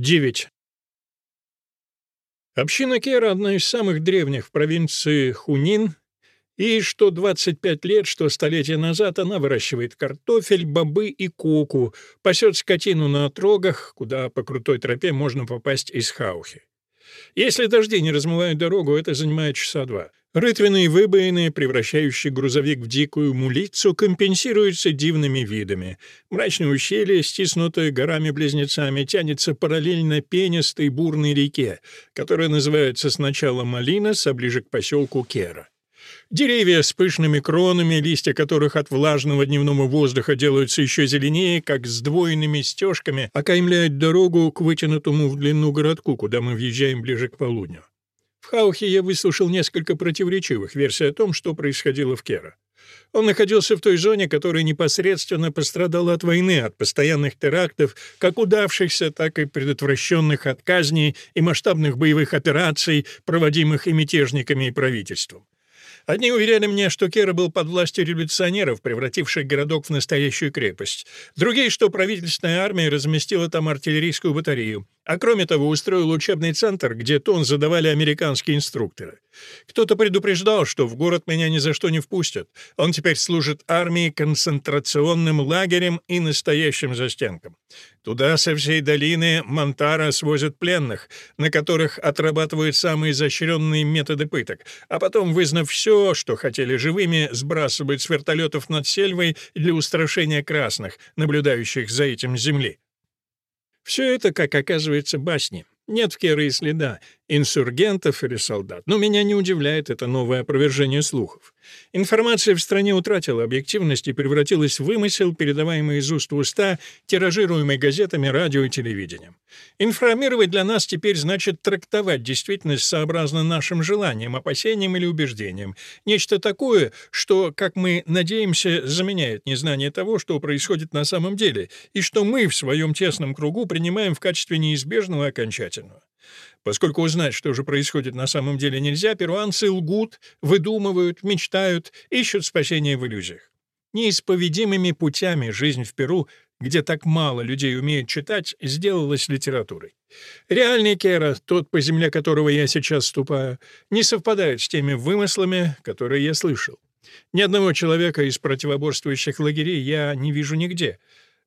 9. Община Кера — одна из самых древних в провинции Хунин, и что 25 лет, что столетия назад она выращивает картофель, бобы и коку, пасет скотину на отрогах, куда по крутой тропе можно попасть из Хаухи. Если дожди не размывают дорогу, это занимает часа два. Рытвенные выбоины, превращающие грузовик в дикую мулицу, компенсируются дивными видами. Мрачное ущелье, стиснутое горами-близнецами, тянется параллельно пенистой бурной реке, которая называется сначала Малинос, а ближе к поселку Кера. Деревья с пышными кронами, листья которых от влажного дневного воздуха делаются еще зеленее, как сдвоенными стежками, окаймляют дорогу к вытянутому в длину городку, куда мы въезжаем ближе к полудню. В Хаухе я выслушал несколько противоречивых версий о том, что происходило в Кера. Он находился в той зоне, которая непосредственно пострадала от войны, от постоянных терактов, как удавшихся, так и предотвращенных от казней и масштабных боевых операций, проводимых и мятежниками и правительством. Одни уверяли мне, что Кера был под властью революционеров, превративших городок в настоящую крепость. Другие, что правительственная армия разместила там артиллерийскую батарею а кроме того устроил учебный центр, где тон задавали американские инструкторы. Кто-то предупреждал, что в город меня ни за что не впустят. Он теперь служит армии, концентрационным лагерем и настоящим застенком. Туда со всей долины Монтара свозят пленных, на которых отрабатывают самые изощренные методы пыток, а потом, вызнав все, что хотели живыми, сбрасывают с вертолетов над сельвой для устрашения красных, наблюдающих за этим земли. Все это, как оказывается, басни. Нет в Кере и следа инсургентов или солдат. Но меня не удивляет это новое опровержение слухов. Информация в стране утратила объективность и превратилась в вымысел, передаваемый из уст в уста, тиражируемый газетами, радио и телевидением. Информировать для нас теперь значит трактовать действительность сообразно нашим желаниям, опасениям или убеждениям. Нечто такое, что, как мы надеемся, заменяет незнание того, что происходит на самом деле, и что мы в своем тесном кругу принимаем в качестве неизбежного окончательного. Поскольку узнать, что же происходит на самом деле нельзя, перуанцы лгут, выдумывают, мечтают, ищут спасения в иллюзиях. Неисповедимыми путями жизнь в Перу, где так мало людей умеют читать, сделалась литературой. Реальный Кера, тот, по земле которого я сейчас ступаю, не совпадает с теми вымыслами, которые я слышал. Ни одного человека из противоборствующих лагерей я не вижу нигде.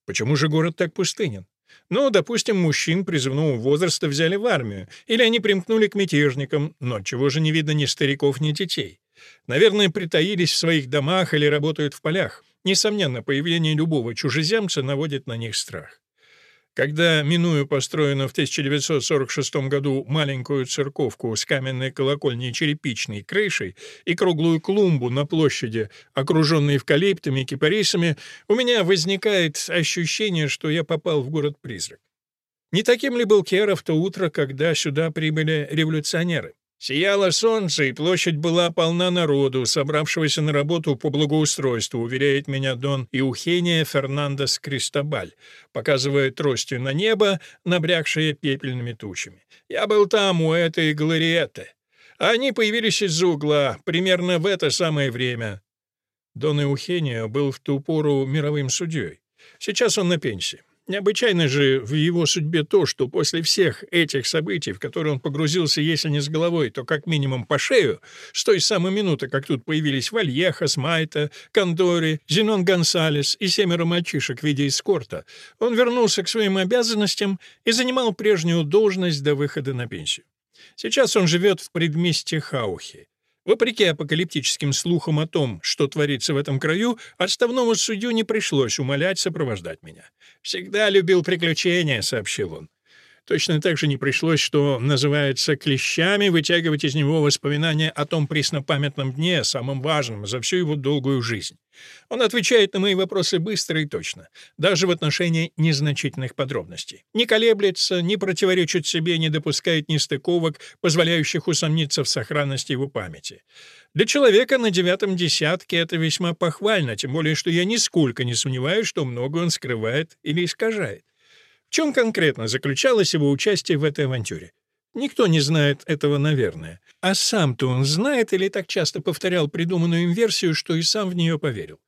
Почему же город так пустынен? Ну, допустим, мужчин призывного возраста взяли в армию, или они примкнули к мятежникам, но чего же не видно ни стариков, ни детей? Наверное, притаились в своих домах или работают в полях. Несомненно, появление любого чужеземца наводит на них страх. Когда, минуя построенную в 1946 году маленькую церковку с каменной колокольней и черепичной крышей и круглую клумбу на площади, окруженной эвкалиптами и кипарисами, у меня возникает ощущение, что я попал в город-призрак. Не таким ли был Кера в то утро, когда сюда прибыли революционеры? Сияло солнце, и площадь была полна народу, собравшегося на работу по благоустройству, уверяет меня Дон Иухения Фернандес Кристобаль, показывая тростью на небо, набрякшее пепельными тучами. «Я был там, у этой галереты. Они появились из-за угла, примерно в это самое время». Дон Иухения был в ту пору мировым судьей. Сейчас он на пенсии. Необычайно же в его судьбе то, что после всех этих событий, в которые он погрузился, если не с головой, то как минимум по шею, с той самой минуты, как тут появились Вальеха, Смайта, Кондори, Зенон Гонсалес и семеро мальчишек в виде эскорта, он вернулся к своим обязанностям и занимал прежнюю должность до выхода на пенсию. Сейчас он живет в предместье Хаухи. Вопреки апокалиптическим слухам о том, что творится в этом краю, отставному судью не пришлось умолять сопровождать меня. «Всегда любил приключения», — сообщил он. Точно так же не пришлось, что называется клещами, вытягивать из него воспоминания о том преснопамятном дне, самом важном за всю его долгую жизнь. Он отвечает на мои вопросы быстро и точно, даже в отношении незначительных подробностей. Не колеблется, не противоречит себе, не допускает нестыковок, позволяющих усомниться в сохранности его памяти. Для человека на девятом десятке это весьма похвально, тем более, что я нисколько не сомневаюсь, что много он скрывает или искажает чем конкретно заключалось его участие в этой авантюре? Никто не знает этого, наверное. А сам-то он знает или так часто повторял придуманную им версию, что и сам в нее поверил.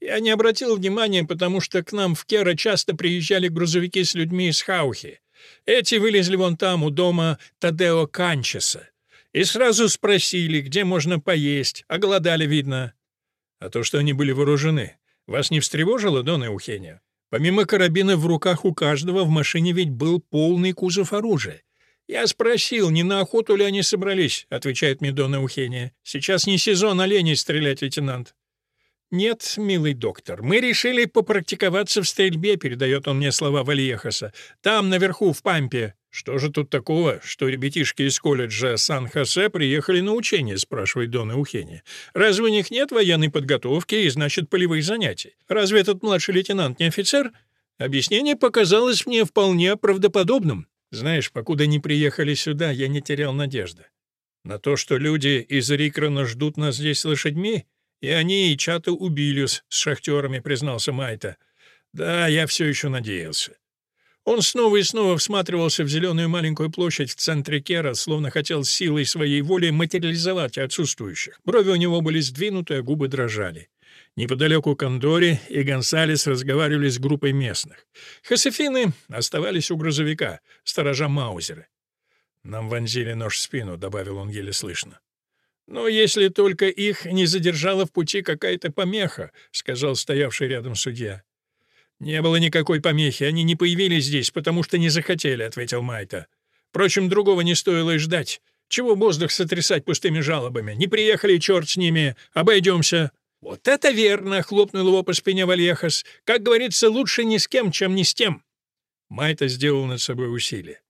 Я не обратил внимания, потому что к нам в Кера часто приезжали грузовики с людьми из Хаухи. Эти вылезли вон там, у дома Тадео Канчеса. И сразу спросили, где можно поесть, а голодали, видно. А то, что они были вооружены, вас не встревожило, Дона Эухения? Помимо карабина в руках у каждого в машине ведь был полный кузов оружия. «Я спросил, не на охоту ли они собрались?» — отвечает мне Дона Ухения. «Сейчас не сезон оленей стрелять, лейтенант». «Нет, милый доктор, мы решили попрактиковаться в стрельбе», — передает он мне слова Вальехаса. «Там, наверху, в Пампе». «Что же тут такого, что ребятишки из колледжа Сан-Хосе приехали на учение?» — спрашивает Дона Ухени. «Разве у них нет военной подготовки и, значит, полевых занятий? Разве этот младший лейтенант не офицер?» Объяснение показалось мне вполне правдоподобным. Знаешь, покуда не приехали сюда, я не терял надежды. На то, что люди из Рикрона ждут нас здесь лошадьми, и они и Чата Убилюс с шахтерами, признался Майта. Да, я все еще надеялся. Он снова и снова всматривался в зеленую маленькую площадь в центре Кера, словно хотел силой своей воли материализовать отсутствующих. Брови у него были сдвинуты, а губы дрожали. Неподалеку Кондори и Гонсалес разговаривали с группой местных. Хосефины оставались у грузовика, сторожа Маузеры. «Нам вонзили нож в спину», — добавил он еле слышно. «Но если только их не задержала в пути какая-то помеха», — сказал стоявший рядом судья. «Не было никакой помехи, они не появились здесь, потому что не захотели», — ответил Майта. «Впрочем, другого не стоило и ждать. Чего воздух сотрясать пустыми жалобами? Не приехали, черт с ними, обойдемся». «Вот это верно!» — хлопнул его по спине Вальехас. «Как говорится, лучше ни с кем, чем ни с тем». Майта сделал над собой усилие.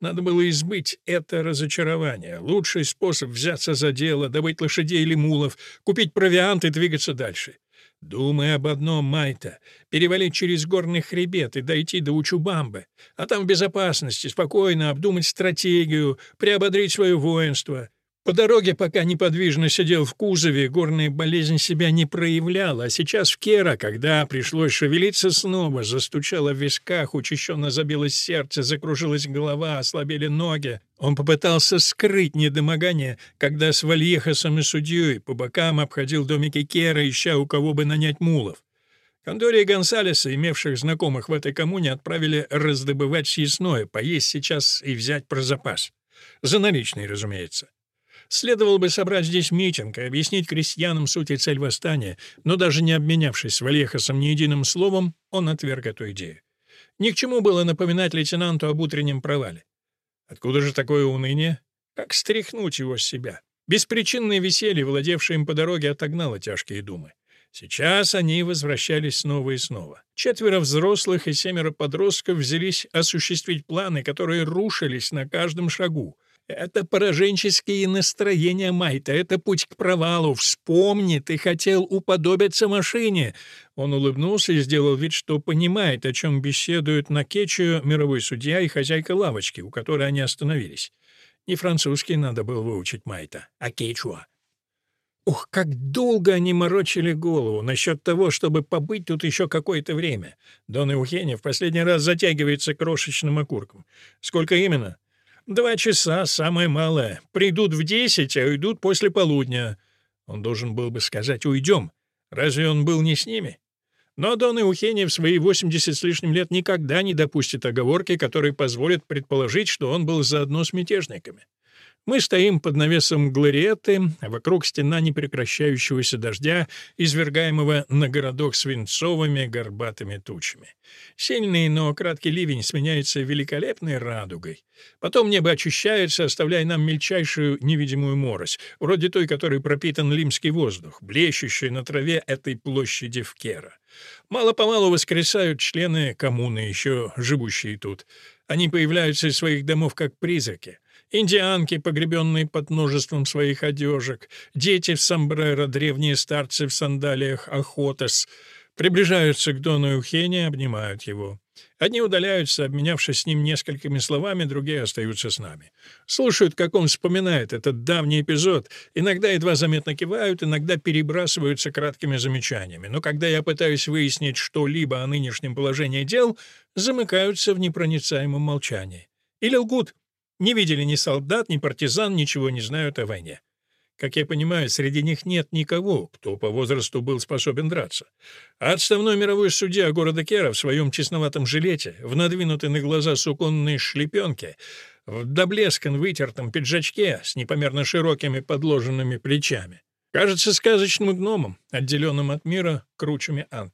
Надо было избыть это разочарование. Лучший способ взяться за дело, добыть лошадей или мулов, купить провиант и двигаться дальше. Думай об одном, Майта — перевалить через горный хребет и дойти до Учубамбы, а там в безопасности, спокойно обдумать стратегию, приободрить свое воинство. По дороге, пока неподвижно сидел в кузове, горная болезнь себя не проявляла, а сейчас в Кера, когда пришлось шевелиться снова, застучало в висках, учащенно забилось сердце, закружилась голова, ослабели ноги. Он попытался скрыть недомогание, когда с Вальехасом и судьей по бокам обходил домики Кера, ища у кого бы нанять мулов. Кондори и Гонсалеса, имевших знакомых в этой коммуне, отправили раздобывать съестное, поесть сейчас и взять про запас. За наличные, разумеется. Следовало бы собрать здесь митинг и объяснить крестьянам суть и цель восстания, но даже не обменявшись с Валехасом ни единым словом, он отверг эту идею. Ни к чему было напоминать лейтенанту об утреннем провале. Откуда же такое уныние? Как стряхнуть его с себя? Беспричинное веселье, владевшее им по дороге, отогнало тяжкие думы. Сейчас они возвращались снова и снова. Четверо взрослых и семеро подростков взялись осуществить планы, которые рушились на каждом шагу. Это пораженческие настроения Майта, это путь к провалу. Вспомни, ты хотел уподобиться машине. Он улыбнулся и сделал вид, что понимает, о чем беседуют на Кечу мировой судья и хозяйка лавочки, у которой они остановились. Не французский надо было выучить Майта, а кечуа. Ух, как долго они морочили голову насчет того, чтобы побыть тут еще какое-то время. Дон Эухеня в последний раз затягивается крошечным окурком. Сколько именно? Два часа, самое малое. Придут в десять, а уйдут после полудня. Он должен был бы сказать «уйдем». Разве он был не с ними? Но Дон Иухени в свои 80 с лишним лет никогда не допустит оговорки, которые позволят предположить, что он был заодно с мятежниками. Мы стоим под навесом глариеты, а вокруг стена непрекращающегося дождя, извергаемого на городок свинцовыми горбатыми тучами. Сильный, но краткий ливень сменяется великолепной радугой. Потом небо очищается, оставляя нам мельчайшую невидимую морось, вроде той, которой пропитан лимский воздух, блещущий на траве этой площади в Кера. Мало-помалу воскресают члены коммуны, еще живущие тут. Они появляются из своих домов как призраки индианки, погребенные под множеством своих одежек, дети в сомбреро, древние старцы в сандалиях охотас, приближаются к Дону Эухене, обнимают его. Одни удаляются, обменявшись с ним несколькими словами, другие остаются с нами. Слушают, как он вспоминает этот давний эпизод, иногда едва заметно кивают, иногда перебрасываются краткими замечаниями. Но когда я пытаюсь выяснить что-либо о нынешнем положении дел, замыкаются в непроницаемом молчании. Или лгут, не видели ни солдат, ни партизан, ничего не знают о войне. Как я понимаю, среди них нет никого, кто по возрасту был способен драться. А отставной мировой судья города Кера в своем честноватом жилете, в надвинутой на глаза суконной шлепенке, в доблескан вытертом пиджачке с непомерно широкими подложенными плечами. Кажется сказочным гномом, отделенным от мира кручами ант.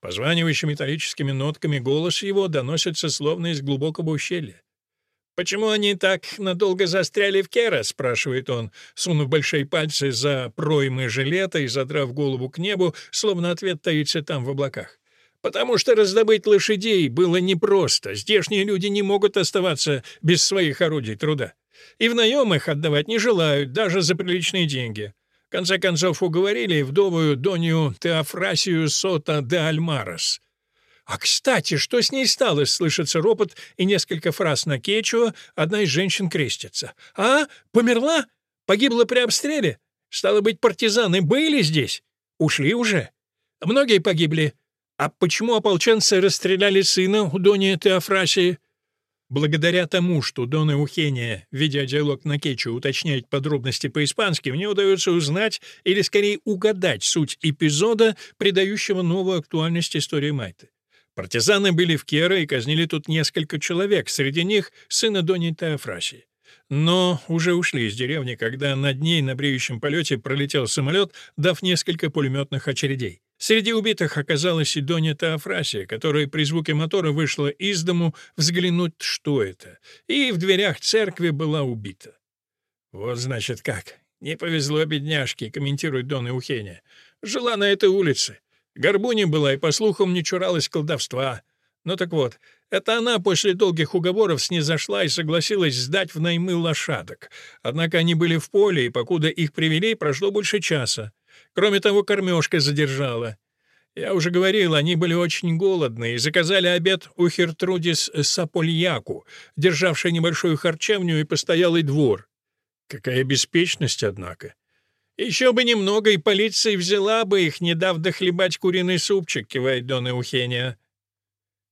Позванивающий металлическими нотками голос его доносится словно из глубокого ущелья. «Почему они так надолго застряли в Кера?» — спрашивает он, сунув большие пальцы за проймы жилета и задрав голову к небу, словно ответ таится там в облаках. «Потому что раздобыть лошадей было непросто. Здешние люди не могут оставаться без своих орудий труда. И в наем их отдавать не желают, даже за приличные деньги. В конце концов уговорили вдовую Донью Теофрасию Сота де Альмарес — «А, кстати, что с ней стало?» — слышится ропот и несколько фраз на кечуа, одна из женщин крестится. «А? Померла? Погибла при обстреле? Стало быть, партизаны были здесь? Ушли уже? Многие погибли. А почему ополченцы расстреляли сына у Дони Теофрасии?» Благодаря тому, что Дона Эухения, ведя диалог на кечу, уточняет подробности по-испански, мне удается узнать, или скорее угадать суть эпизода, придающего новую актуальность истории Майты. Партизаны были в Кера и казнили тут несколько человек, среди них сына Дони Теофрасии. Но уже ушли из деревни, когда над ней на бреющем полете пролетел самолет, дав несколько пулеметных очередей. Среди убитых оказалась и Доня Теофрасия, которая при звуке мотора вышла из дому взглянуть, что это, и в дверях церкви была убита. «Вот, значит, как. Не повезло бедняжке», — комментирует Дон Иухения. «Жила на этой улице. Горбуни была и, по слухам, не чуралась колдовства. Ну так вот, это она после долгих уговоров снизошла и согласилась сдать в наймы лошадок. Однако они были в поле, и покуда их привели, прошло больше часа. Кроме того, кормежка задержала. Я уже говорил, они были очень голодны и заказали обед у Хертрудис Сапольяку, державшей небольшую харчевню и постоялый двор. Какая беспечность, однако. «Еще бы немного, и полиция взяла бы их, не дав дохлебать куриный супчик», — кивает Дон Эухения.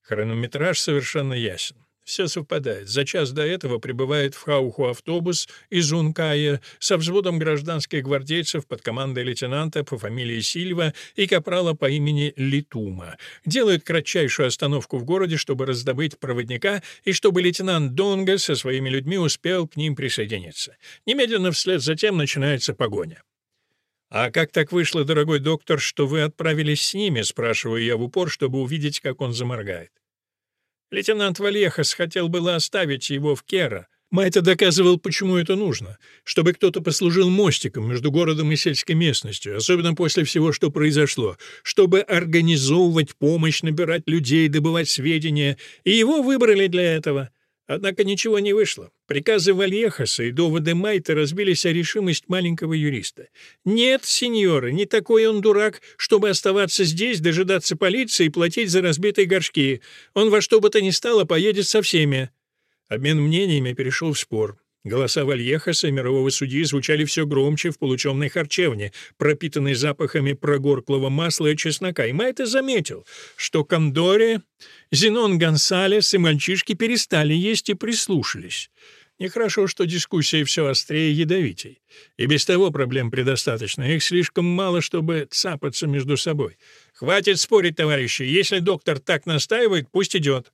Хронометраж совершенно ясен. Все совпадает. За час до этого прибывает в Хауху автобус из Ункая со взводом гражданских гвардейцев под командой лейтенанта по фамилии Сильва и капрала по имени Литума. Делают кратчайшую остановку в городе, чтобы раздобыть проводника и чтобы лейтенант Донга со своими людьми успел к ним присоединиться. Немедленно вслед за тем начинается погоня. «А как так вышло, дорогой доктор, что вы отправились с ними?» — спрашиваю я в упор, чтобы увидеть, как он заморгает. Лейтенант Вальехас хотел было оставить его в Кера. Майта доказывал, почему это нужно. Чтобы кто-то послужил мостиком между городом и сельской местностью, особенно после всего, что произошло. Чтобы организовывать помощь, набирать людей, добывать сведения. И его выбрали для этого. Однако ничего не вышло. Приказы Вальехаса и доводы Майта разбились о решимость маленького юриста. «Нет, сеньоры, не такой он дурак, чтобы оставаться здесь, дожидаться полиции и платить за разбитые горшки. Он во что бы то ни стало поедет со всеми». Обмен мнениями перешел в спор. Голоса Вальехаса мирового судьи звучали все громче в полученной харчевне, пропитанной запахами прогорклого масла и чеснока, и Майта заметил, что Кондоре, Зенон Гонсалес и мальчишки перестали есть и прислушались. Нехорошо, что дискуссия все острее и ядовитей. И без того проблем предостаточно, их слишком мало, чтобы цапаться между собой. «Хватит спорить, товарищи, если доктор так настаивает, пусть идет».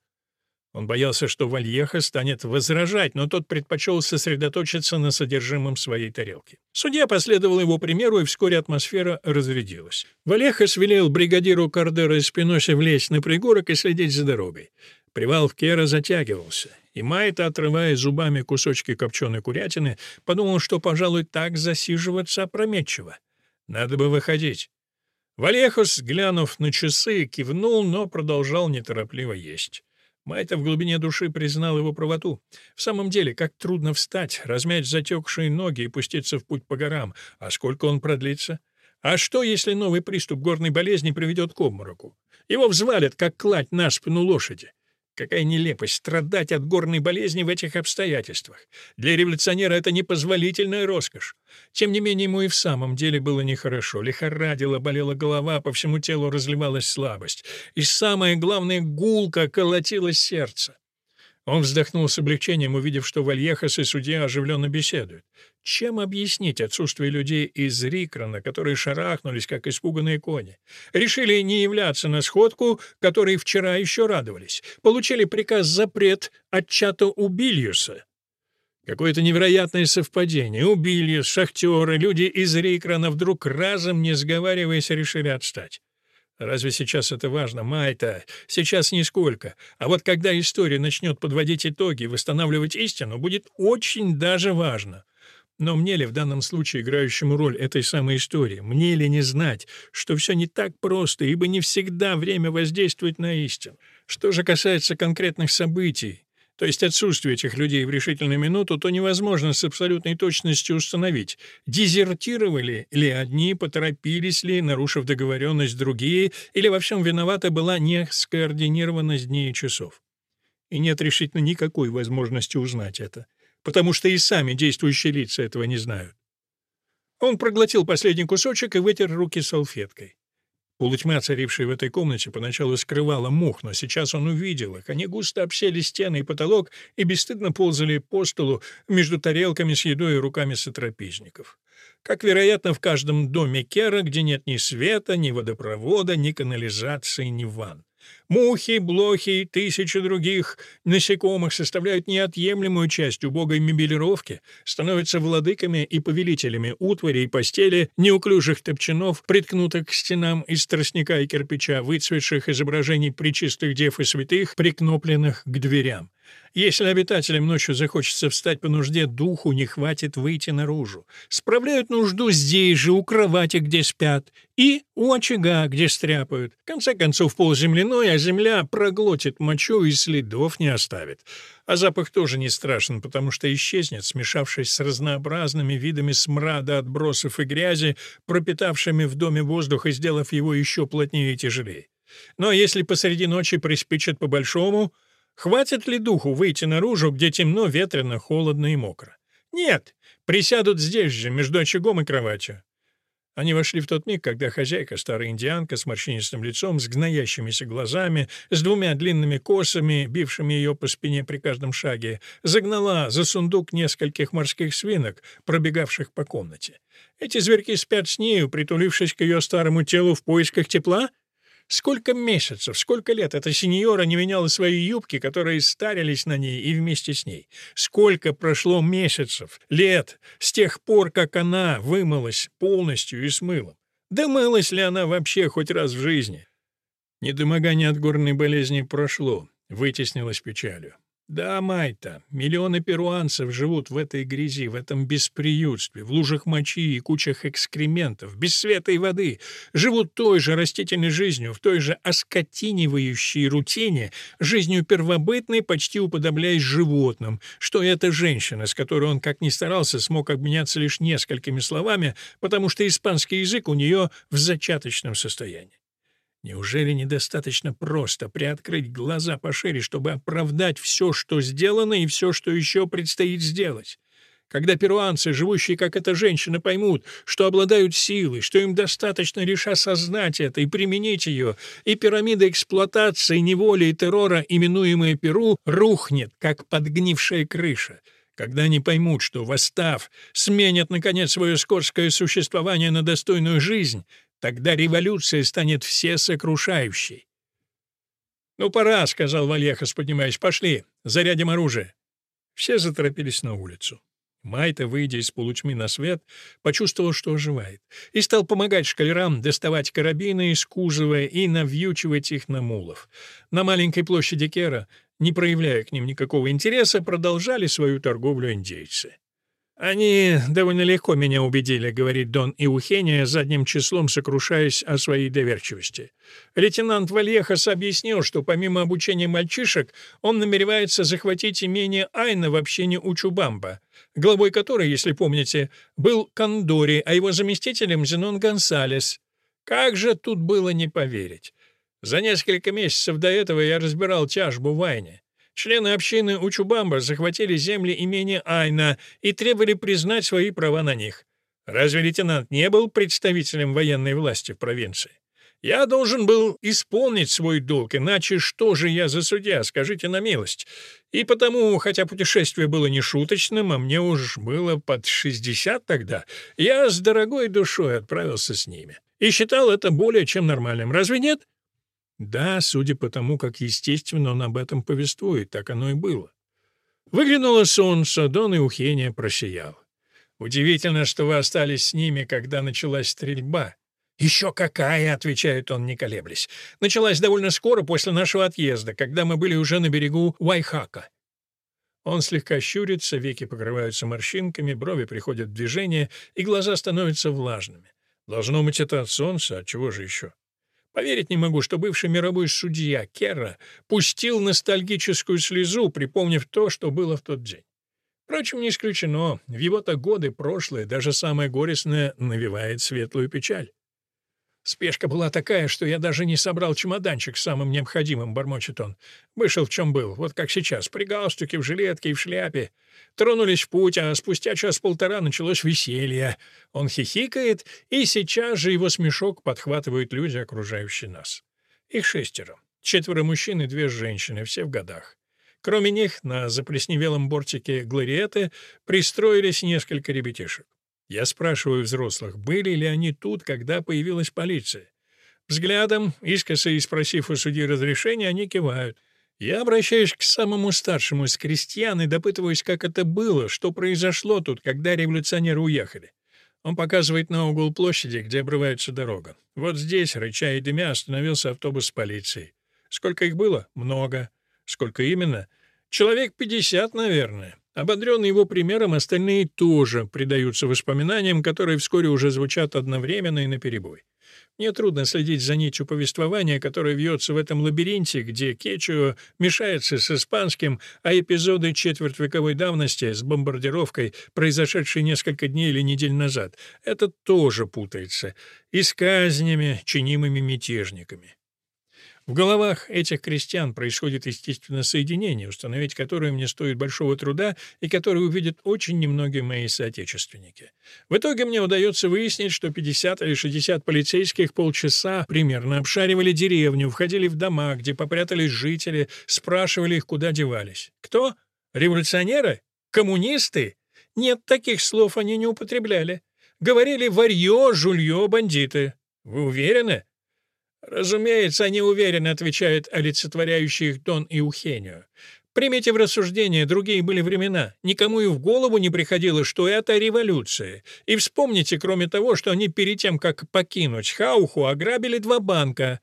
Он боялся, что Вальеха станет возражать, но тот предпочел сосредоточиться на содержимом своей тарелки. Судья последовал его примеру, и вскоре атмосфера разрядилась. Вальеха свелел бригадиру Кардера и Спиносе влезть на пригорок и следить за дорогой. Привал в Кера затягивался, и Майта, отрывая зубами кусочки копченой курятины, подумал, что, пожалуй, так засиживаться опрометчиво. Надо бы выходить. Вальехос, глянув на часы, кивнул, но продолжал неторопливо есть. Майта в глубине души признал его правоту. В самом деле, как трудно встать, размять затекшие ноги и пуститься в путь по горам. А сколько он продлится? А что, если новый приступ горной болезни приведет к обмороку? Его взвалят, как кладь на спину лошади. Какая нелепость страдать от горной болезни в этих обстоятельствах. Для революционера это непозволительная роскошь. Тем не менее, ему и в самом деле было нехорошо. Лихорадила, болела голова, по всему телу разливалась слабость. И самое главное, гулко колотилось сердце. Он вздохнул с облегчением, увидев, что Вальехас и судья оживленно беседуют. Чем объяснить отсутствие людей из Рикрона, которые шарахнулись, как испуганные кони? Решили не являться на сходку, которые вчера еще радовались. Получили приказ запрет от чата Убильюса. Какое-то невероятное совпадение. Убильюс, шахтеры, люди из Рикрона вдруг разом, не сговариваясь, решили отстать. Разве сейчас это важно, Майта? Сейчас нисколько. А вот когда история начнет подводить итоги и восстанавливать истину, будет очень даже важно. Но мне ли в данном случае играющему роль этой самой истории? Мне ли не знать, что все не так просто, ибо не всегда время воздействовать на истину? Что же касается конкретных событий, то есть отсутствие этих людей в решительную минуту, то невозможно с абсолютной точностью установить, дезертировали ли одни, поторопились ли, нарушив договоренность другие, или во всем виновата была не скоординированность дней и часов. И нет решительно никакой возможности узнать это, потому что и сами действующие лица этого не знают. Он проглотил последний кусочек и вытер руки салфеткой. Полутьма, царившая в этой комнате, поначалу скрывала мух, но сейчас он увидел их. Они густо обсели стены и потолок и бесстыдно ползали по столу между тарелками с едой и руками сотрапезников. Как, вероятно, в каждом доме Кера, где нет ни света, ни водопровода, ни канализации, ни ванн. Мухи, блохи и тысячи других насекомых составляют неотъемлемую часть убогой мебелировки, становятся владыками и повелителями утвари и постели, неуклюжих топчанов, приткнутых к стенам из тростника и кирпича, выцветших изображений причистых дев и святых, прикнопленных к дверям. Если обитателям ночью захочется встать по нужде, духу не хватит выйти наружу. Справляют нужду здесь же, у кровати, где спят, и у очага, где стряпают. В конце концов, пол земляной, а земля проглотит мочу и следов не оставит. А запах тоже не страшен, потому что исчезнет, смешавшись с разнообразными видами смрада, отбросов и грязи, пропитавшими в доме воздух и сделав его еще плотнее и тяжелее. Но если посреди ночи приспичат по-большому — Хватит ли духу выйти наружу, где темно, ветрено, холодно и мокро? Нет, присядут здесь же, между очагом и кроватью. Они вошли в тот миг, когда хозяйка, старая индианка с морщинистым лицом, с гноящимися глазами, с двумя длинными косами, бившими ее по спине при каждом шаге, загнала за сундук нескольких морских свинок, пробегавших по комнате. Эти зверьки спят с нею, притулившись к ее старому телу в поисках тепла? Сколько месяцев, сколько лет эта сеньора не меняла свои юбки, которые старились на ней и вместе с ней? Сколько прошло месяцев, лет, с тех пор, как она вымылась полностью и с мылом? Да мылась ли она вообще хоть раз в жизни? Недомогание от горной болезни прошло, вытеснилось печалью. Да, Майта, миллионы перуанцев живут в этой грязи, в этом бесприютстве, в лужах мочи и кучах экскрементов, без света и воды, живут той же растительной жизнью, в той же оскотинивающей рутине, жизнью первобытной, почти уподобляясь животным, что эта женщина, с которой он, как ни старался, смог обменяться лишь несколькими словами, потому что испанский язык у нее в зачаточном состоянии. Неужели недостаточно просто приоткрыть глаза пошире, чтобы оправдать все, что сделано, и все, что еще предстоит сделать? Когда перуанцы, живущие как эта женщина, поймут, что обладают силой, что им достаточно лишь осознать это и применить ее, и пирамида эксплуатации, неволи и террора, именуемая Перу, рухнет, как подгнившая крыша. Когда они поймут, что, восстав, сменят, наконец, свое скотское существование на достойную жизнь, Тогда революция станет всесокрушающей. «Ну, пора», — сказал Вальехас, поднимаясь. «Пошли, зарядим оружие». Все заторопились на улицу. Майта, выйдя из полутьмы на свет, почувствовал, что оживает, и стал помогать шкалерам доставать карабины из кузова и навьючивать их на мулов. На маленькой площади Кера, не проявляя к ним никакого интереса, продолжали свою торговлю индейцы. «Они довольно легко меня убедили», — говорит Дон Иухения, задним числом сокрушаясь о своей доверчивости. Лейтенант Вальехас объяснил, что помимо обучения мальчишек он намеревается захватить имение Айна в общине Учубамба, главой которой, если помните, был Кондори, а его заместителем Зенон Гонсалес. Как же тут было не поверить? За несколько месяцев до этого я разбирал тяжбу в Айне. Члены общины Учубамба захватили земли имени Айна и требовали признать свои права на них. Разве лейтенант не был представителем военной власти в провинции? Я должен был исполнить свой долг, иначе что же я за судья, скажите на милость. И потому, хотя путешествие было не шуточным, а мне уж было под 60 тогда, я с дорогой душой отправился с ними. И считал это более чем нормальным. Разве нет? Да, судя по тому, как естественно он об этом повествует, так оно и было. Выглянуло солнце, Дон и Ухения просиял. «Удивительно, что вы остались с ними, когда началась стрельба». «Еще какая!» — отвечает он, не колеблясь. «Началась довольно скоро после нашего отъезда, когда мы были уже на берегу Уайхака». Он слегка щурится, веки покрываются морщинками, брови приходят в движение, и глаза становятся влажными. Должно быть, это от солнца, от чего же еще? Поверить не могу, что бывший мировой судья Керра пустил ностальгическую слезу, припомнив то, что было в тот день. Впрочем, не исключено, в его-то годы прошлое, даже самое горестное, навевает светлую печаль. Спешка была такая, что я даже не собрал чемоданчик с самым необходимым, бормочет он. Вышел в чем был, вот как сейчас, при галстуке, в жилетке и в шляпе. Тронулись в путь, а спустя час-полтора началось веселье. Он хихикает, и сейчас же его смешок подхватывают люди, окружающие нас. Их шестеро. Четверо мужчин и две женщины, все в годах. Кроме них, на заплесневелом бортике Глориеты пристроились несколько ребятишек. Я спрашиваю взрослых, были ли они тут, когда появилась полиция. Взглядом, искоса и спросив у судьи разрешения, они кивают. Я обращаюсь к самому старшему из крестьян и допытываюсь, как это было, что произошло тут, когда революционеры уехали. Он показывает на угол площади, где обрывается дорога. Вот здесь, рыча и дымя, остановился автобус с полицией. Сколько их было? Много. Сколько именно? Человек пятьдесят, наверное. Ободренный его примером, остальные тоже предаются воспоминаниям, которые вскоре уже звучат одновременно и наперебой. Мне трудно следить за нитью повествования, которая вьется в этом лабиринте, где Кечио мешается с испанским, а эпизоды четвертьвековой давности с бомбардировкой, произошедшей несколько дней или недель назад, это тоже путается, и с казнями, чинимыми мятежниками. В головах этих крестьян происходит естественно соединение, установить которое мне стоит большого труда и которое увидят очень немногие мои соотечественники. В итоге мне удается выяснить, что 50 или 60 полицейских полчаса примерно обшаривали деревню, входили в дома, где попрятались жители, спрашивали их, куда девались. Кто? Революционеры? Коммунисты? Нет, таких слов они не употребляли. Говорили «варьё», «жульё», «бандиты». Вы уверены? «Разумеется, они уверены», — отвечает олицетворяющий их Дон и Ухению. «Примите в рассуждение, другие были времена. Никому и в голову не приходило, что это революция. И вспомните, кроме того, что они перед тем, как покинуть Хауху, ограбили два банка».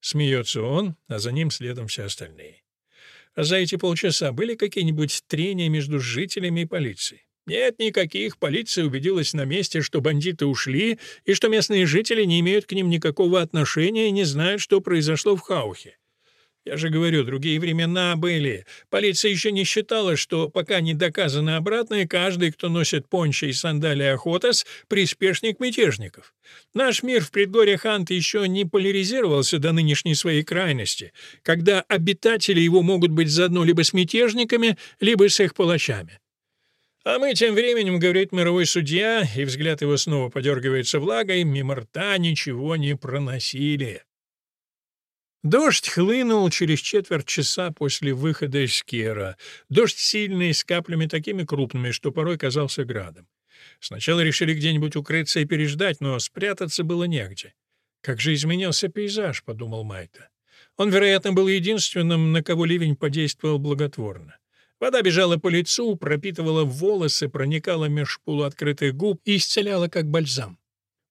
Смеется он, а за ним следом все остальные. А за эти полчаса были какие-нибудь трения между жителями и полицией? Нет никаких, полиция убедилась на месте, что бандиты ушли, и что местные жители не имеют к ним никакого отношения и не знают, что произошло в Хаухе. Я же говорю, другие времена были. Полиция еще не считала, что пока не доказано обратное, каждый, кто носит пончо и сандалии охотас, приспешник мятежников. Наш мир в предгорье Хант еще не поляризировался до нынешней своей крайности, когда обитатели его могут быть заодно либо с мятежниками, либо с их палачами. А мы тем временем, говорит мировой судья, и взгляд его снова подергивается влагой, мимо рта ничего не проносили. Дождь хлынул через четверть часа после выхода из Кера. Дождь сильный, с каплями такими крупными, что порой казался градом. Сначала решили где-нибудь укрыться и переждать, но спрятаться было негде. «Как же изменился пейзаж», — подумал Майта. Он, вероятно, был единственным, на кого ливень подействовал благотворно. Вода бежала по лицу, пропитывала волосы, проникала меж полуоткрытых губ и исцеляла как бальзам.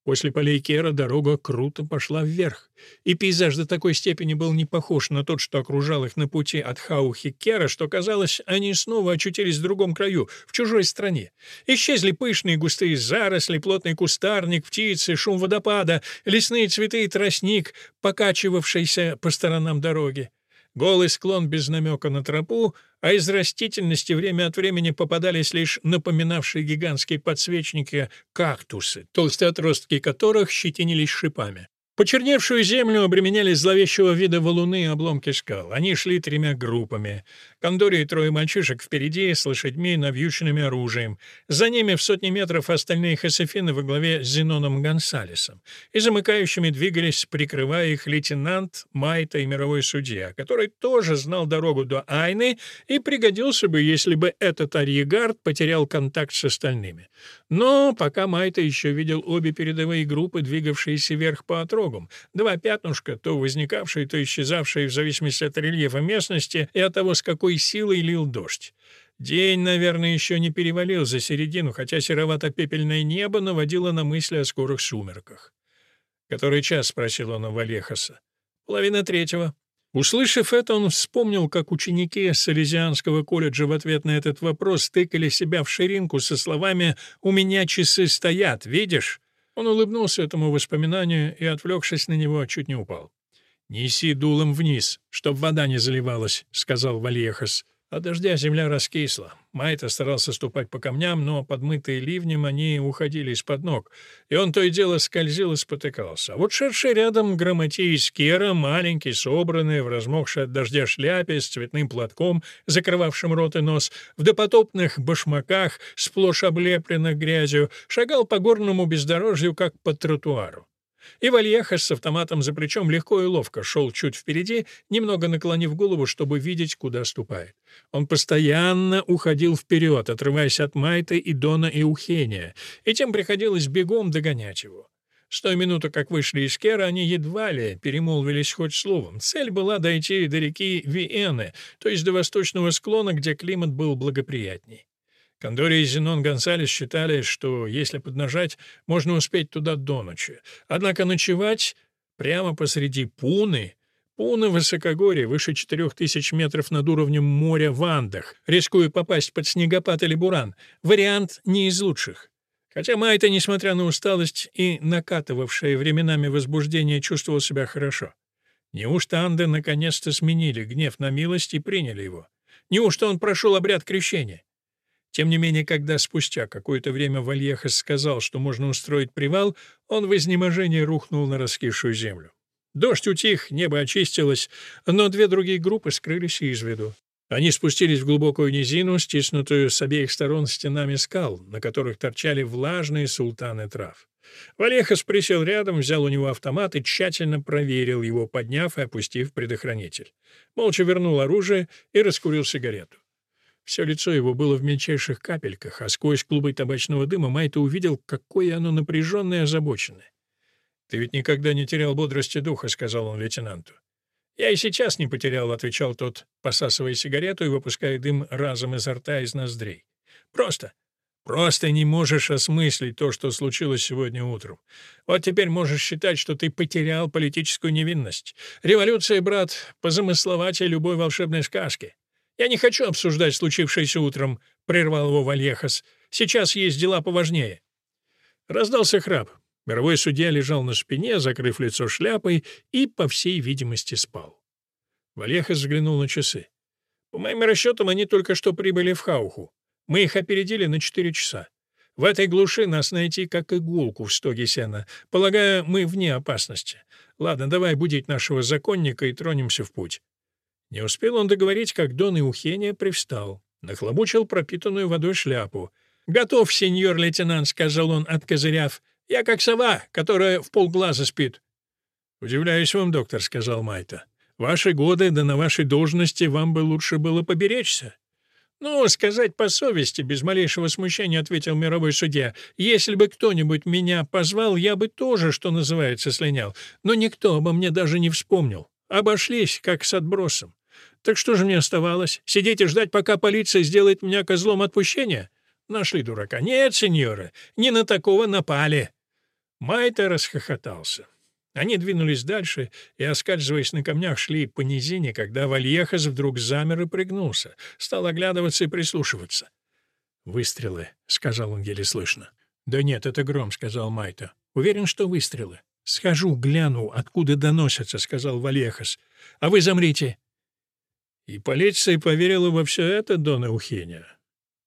После полей Кера дорога круто пошла вверх, и пейзаж до такой степени был не похож на тот, что окружал их на пути от Хаухи Кера, что, казалось, они снова очутились в другом краю, в чужой стране. Исчезли пышные густые заросли, плотный кустарник, птицы, шум водопада, лесные цветы и тростник, покачивавшийся по сторонам дороги. Голый склон без намека на тропу, а из растительности время от времени попадались лишь напоминавшие гигантские подсвечники кактусы, толстые отростки которых щетинились шипами. Почерневшую землю обременяли зловещего вида валуны и обломки скал. Они шли тремя группами. Кондори и трое мальчишек впереди с лошадьми навьюченными оружием. За ними в сотни метров остальные хасефины во главе с Зеноном Гонсалесом. И замыкающими двигались, прикрывая их лейтенант Майта и мировой судья, который тоже знал дорогу до Айны и пригодился бы, если бы этот арьегард потерял контакт с остальными. Но пока Майта еще видел обе передовые группы, двигавшиеся вверх по отрогам, два пятнышка, то возникавшие, то исчезавшие в зависимости от рельефа местности и от того, с какой какой силой лил дождь. День, наверное, еще не перевалил за середину, хотя серовато-пепельное небо наводило на мысли о скорых сумерках. «Который час?» — спросил он у Валехаса. «Половина третьего». Услышав это, он вспомнил, как ученики Салезианского колледжа в ответ на этот вопрос тыкали себя в ширинку со словами «У меня часы стоят, видишь?» Он улыбнулся этому воспоминанию и, отвлекшись на него, чуть не упал. «Неси дулом вниз, чтоб вода не заливалась», — сказал Вальехас. От дождя земля раскисла. Майта старался ступать по камням, но, подмытые ливнем, они уходили из-под ног, и он то и дело скользил и спотыкался. А вот шедший рядом грамотей из Кера, маленький, собранный, в размокшей от дождя шляпе, с цветным платком, закрывавшим рот и нос, в допотопных башмаках, сплошь облепленных грязью, шагал по горному бездорожью, как по тротуару. И Вальехас с автоматом за плечом легко и ловко шел чуть впереди, немного наклонив голову, чтобы видеть, куда ступает. Он постоянно уходил вперед, отрываясь от Майта и Дона и Ухения, и тем приходилось бегом догонять его. С той минуты, как вышли из Кера, они едва ли перемолвились хоть словом. Цель была дойти до реки Виены, то есть до восточного склона, где климат был благоприятней. Кондори и Зенон Гонсалес считали, что если поднажать, можно успеть туда до ночи. Однако ночевать прямо посреди Пуны Пуна — высокогорье, выше 4000 метров над уровнем моря в Андах, рискуя попасть под снегопад или буран. Вариант не из лучших. Хотя Майта, несмотря на усталость и накатывавшее временами возбуждение, чувствовал себя хорошо. Неужто Анды наконец-то сменили гнев на милость и приняли его? Неужто он прошел обряд крещения? Тем не менее, когда спустя какое-то время Вальехас сказал, что можно устроить привал, он в изнеможении рухнул на раскисшую землю. Дождь утих, небо очистилось, но две другие группы скрылись из виду. Они спустились в глубокую низину, стиснутую с обеих сторон стенами скал, на которых торчали влажные султаны трав. Валехас присел рядом, взял у него автомат и тщательно проверил его, подняв и опустив предохранитель. Молча вернул оружие и раскурил сигарету. Все лицо его было в мельчайших капельках, а сквозь клубы табачного дыма Майта увидел, какое оно напряженное и озабоченное. «Ты ведь никогда не терял бодрости духа», — сказал он лейтенанту. «Я и сейчас не потерял», — отвечал тот, посасывая сигарету и выпуская дым разом изо рта из ноздрей. «Просто. Просто не можешь осмыслить то, что случилось сегодня утром. Вот теперь можешь считать, что ты потерял политическую невинность. Революция, брат, позамысловатее любой волшебной сказки. «Я не хочу обсуждать случившееся утром», — прервал его Вальехас. «Сейчас есть дела поважнее». Раздался храп. Мировой судья лежал на спине, закрыв лицо шляпой, и, по всей видимости, спал. Вальехас взглянул на часы. «По моим расчетам, они только что прибыли в Хауху. Мы их опередили на четыре часа. В этой глуши нас найти как игулку в стоге сена. Полагаю, мы вне опасности. Ладно, давай будить нашего законника и тронемся в путь». Не успел он договорить, как Дон Иухения привстал, нахлобучил пропитанную водой шляпу. «Готов, сеньор лейтенант», — сказал он, откозыряв. «Я как сова, которая в полглаза спит». «Удивляюсь вам, доктор», — сказал Майта. «Ваши годы, да на вашей должности вам бы лучше было поберечься». «Ну, сказать по совести», — без малейшего смущения ответил мировой судья. «Если бы кто-нибудь меня позвал, я бы тоже, что называется, слинял. Но никто обо мне даже не вспомнил. Обошлись, как с отбросом. Так что же мне оставалось? Сидеть и ждать, пока полиция сделает меня козлом отпущения? Нашли дурака. Нет, сеньоры, не на такого напали. Майта расхохотался. Они двинулись дальше и, оскальзываясь на камнях, шли по низине, когда Вальехас вдруг замер и пригнулся, стал оглядываться и прислушиваться. «Выстрелы», — сказал он еле слышно. «Да нет, это гром», — сказал Майта. «Уверен, что выстрелы». «Схожу, гляну, откуда доносятся», — сказал Валехас. «А вы замрите». И полиция поверила во все это, Дона Эухения?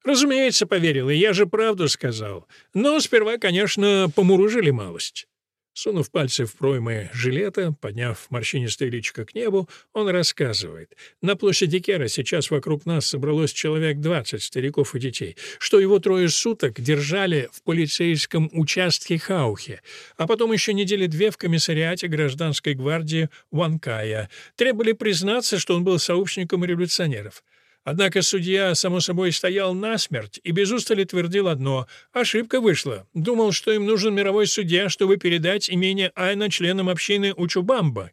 «Разумеется, поверила, я же правду сказал. Но сперва, конечно, помуружили малость». Сунув пальцы в проймы жилета, подняв морщинистое личико к небу, он рассказывает. На площади Кера сейчас вокруг нас собралось человек двадцать стариков и детей, что его трое суток держали в полицейском участке Хаухе, а потом еще недели две в комиссариате гражданской гвардии Ванкая. Требовали признаться, что он был сообщником революционеров. Однако судья, само собой, стоял насмерть и без устали твердил одно — ошибка вышла. Думал, что им нужен мировой судья, чтобы передать имение Айна членам общины Учубамба.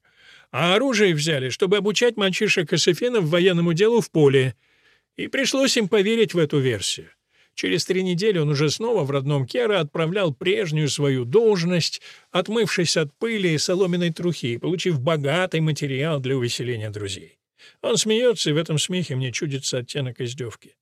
А оружие взяли, чтобы обучать мальчишек Кософенов военному делу в поле. И пришлось им поверить в эту версию. Через три недели он уже снова в родном Кера отправлял прежнюю свою должность, отмывшись от пыли и соломенной трухи, получив богатый материал для увеселения друзей. Он смеется, и в этом смехе мне чудится оттенок издевки.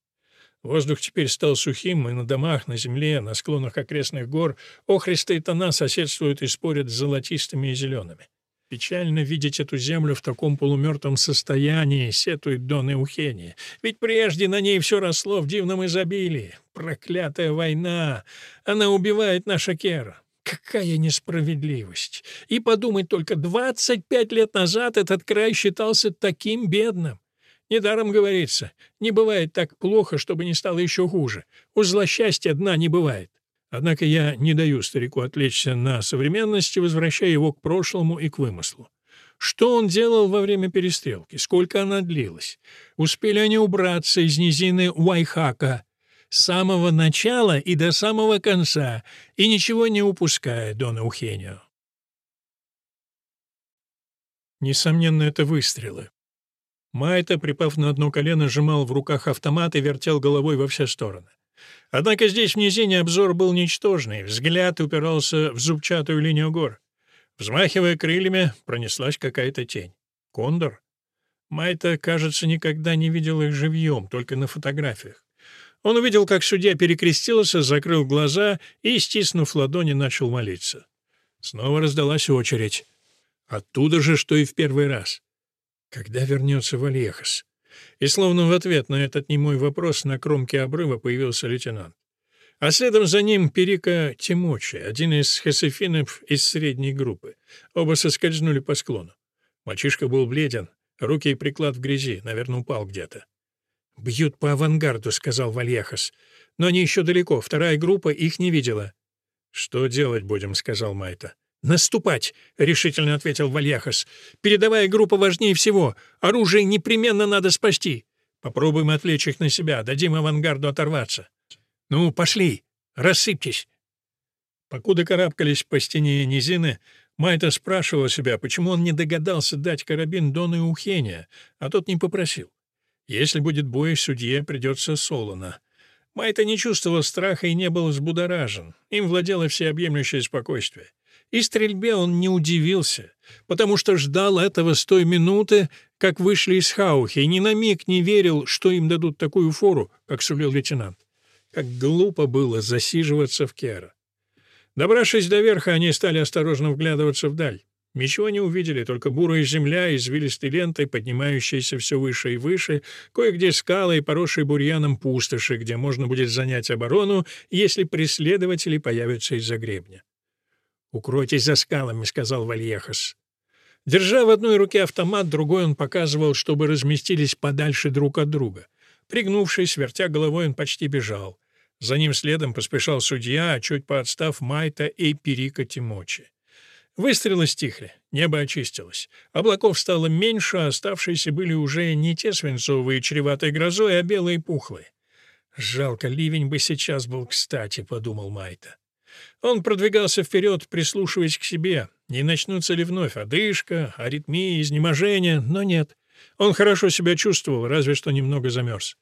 Воздух теперь стал сухим, и на домах, на земле, на склонах окрестных гор охристые тона соседствуют и спорят с золотистыми и зелеными. Печально видеть эту землю в таком полумертвом состоянии, сетует Дон Эухения. Ведь прежде на ней все росло в дивном изобилии. Проклятая война! Она убивает наша Кера. Какая несправедливость! И подумать только, 25 лет назад этот край считался таким бедным. Недаром говорится, не бывает так плохо, чтобы не стало еще хуже. У зла счастья дна не бывает. Однако я не даю старику отвлечься на современности, возвращая его к прошлому и к вымыслу. Что он делал во время перестрелки? Сколько она длилась? Успели они убраться из низины Уайхака? С самого начала и до самого конца, и ничего не упуская, Дон Ухенио. Несомненно, это выстрелы. Майта, припав на одно колено, сжимал в руках автомат и вертел головой во все стороны. Однако здесь в низине обзор был ничтожный, взгляд упирался в зубчатую линию гор. Взмахивая крыльями, пронеслась какая-то тень. Кондор? Майта, кажется, никогда не видел их живьем, только на фотографиях. Он увидел, как судья перекрестился, закрыл глаза и, стиснув ладони, начал молиться. Снова раздалась очередь. Оттуда же, что и в первый раз. Когда вернется Вальехас? И словно в ответ на этот немой вопрос на кромке обрыва появился лейтенант. А следом за ним Перика Тимочи, один из хасефинов из средней группы. Оба соскользнули по склону. Мальчишка был бледен, руки и приклад в грязи, наверное, упал где-то. «Бьют по авангарду», — сказал Вальяхас. «Но они еще далеко, вторая группа их не видела». «Что делать будем?» — сказал Майта. «Наступать!» — решительно ответил Вальяхас. «Передовая группа важнее всего. Оружие непременно надо спасти. Попробуем отвлечь их на себя, дадим авангарду оторваться. Ну, пошли, рассыпьтесь». Покуда карабкались по стене низины, Майта спрашивал себя, почему он не догадался дать карабин Дону Ухения, а тот не попросил. Если будет бой, судье придется солоно. Майта не чувствовал страха и не был взбудоражен. Им владело всеобъемлющее спокойствие. И стрельбе он не удивился, потому что ждал этого с той минуты, как вышли из Хаухи, и ни на миг не верил, что им дадут такую фору, как сулил лейтенант. Как глупо было засиживаться в Кера. Добравшись до верха, они стали осторожно вглядываться вдаль. Ничего не увидели, только бурая земля, извилистой лентой, поднимающаяся все выше и выше, кое-где скалы и поросшие бурьяном пустоши, где можно будет занять оборону, если преследователи появятся из-за гребня. «Укройтесь за скалами», — сказал Вальехас. Держа в одной руке автомат, другой он показывал, чтобы разместились подальше друг от друга. Пригнувшись, вертя головой, он почти бежал. За ним следом поспешал судья, а чуть поотстав Майта и Перика Тимочи. Выстрелы стихли, небо очистилось. Облаков стало меньше, а оставшиеся были уже не те свинцовые, чреватые грозой, а белые пухлые. «Жалко, ливень бы сейчас был кстати», — подумал Майта. Он продвигался вперед, прислушиваясь к себе. Не начнутся ли вновь одышка, аритмия, изнеможение, но нет. Он хорошо себя чувствовал, разве что немного замерз.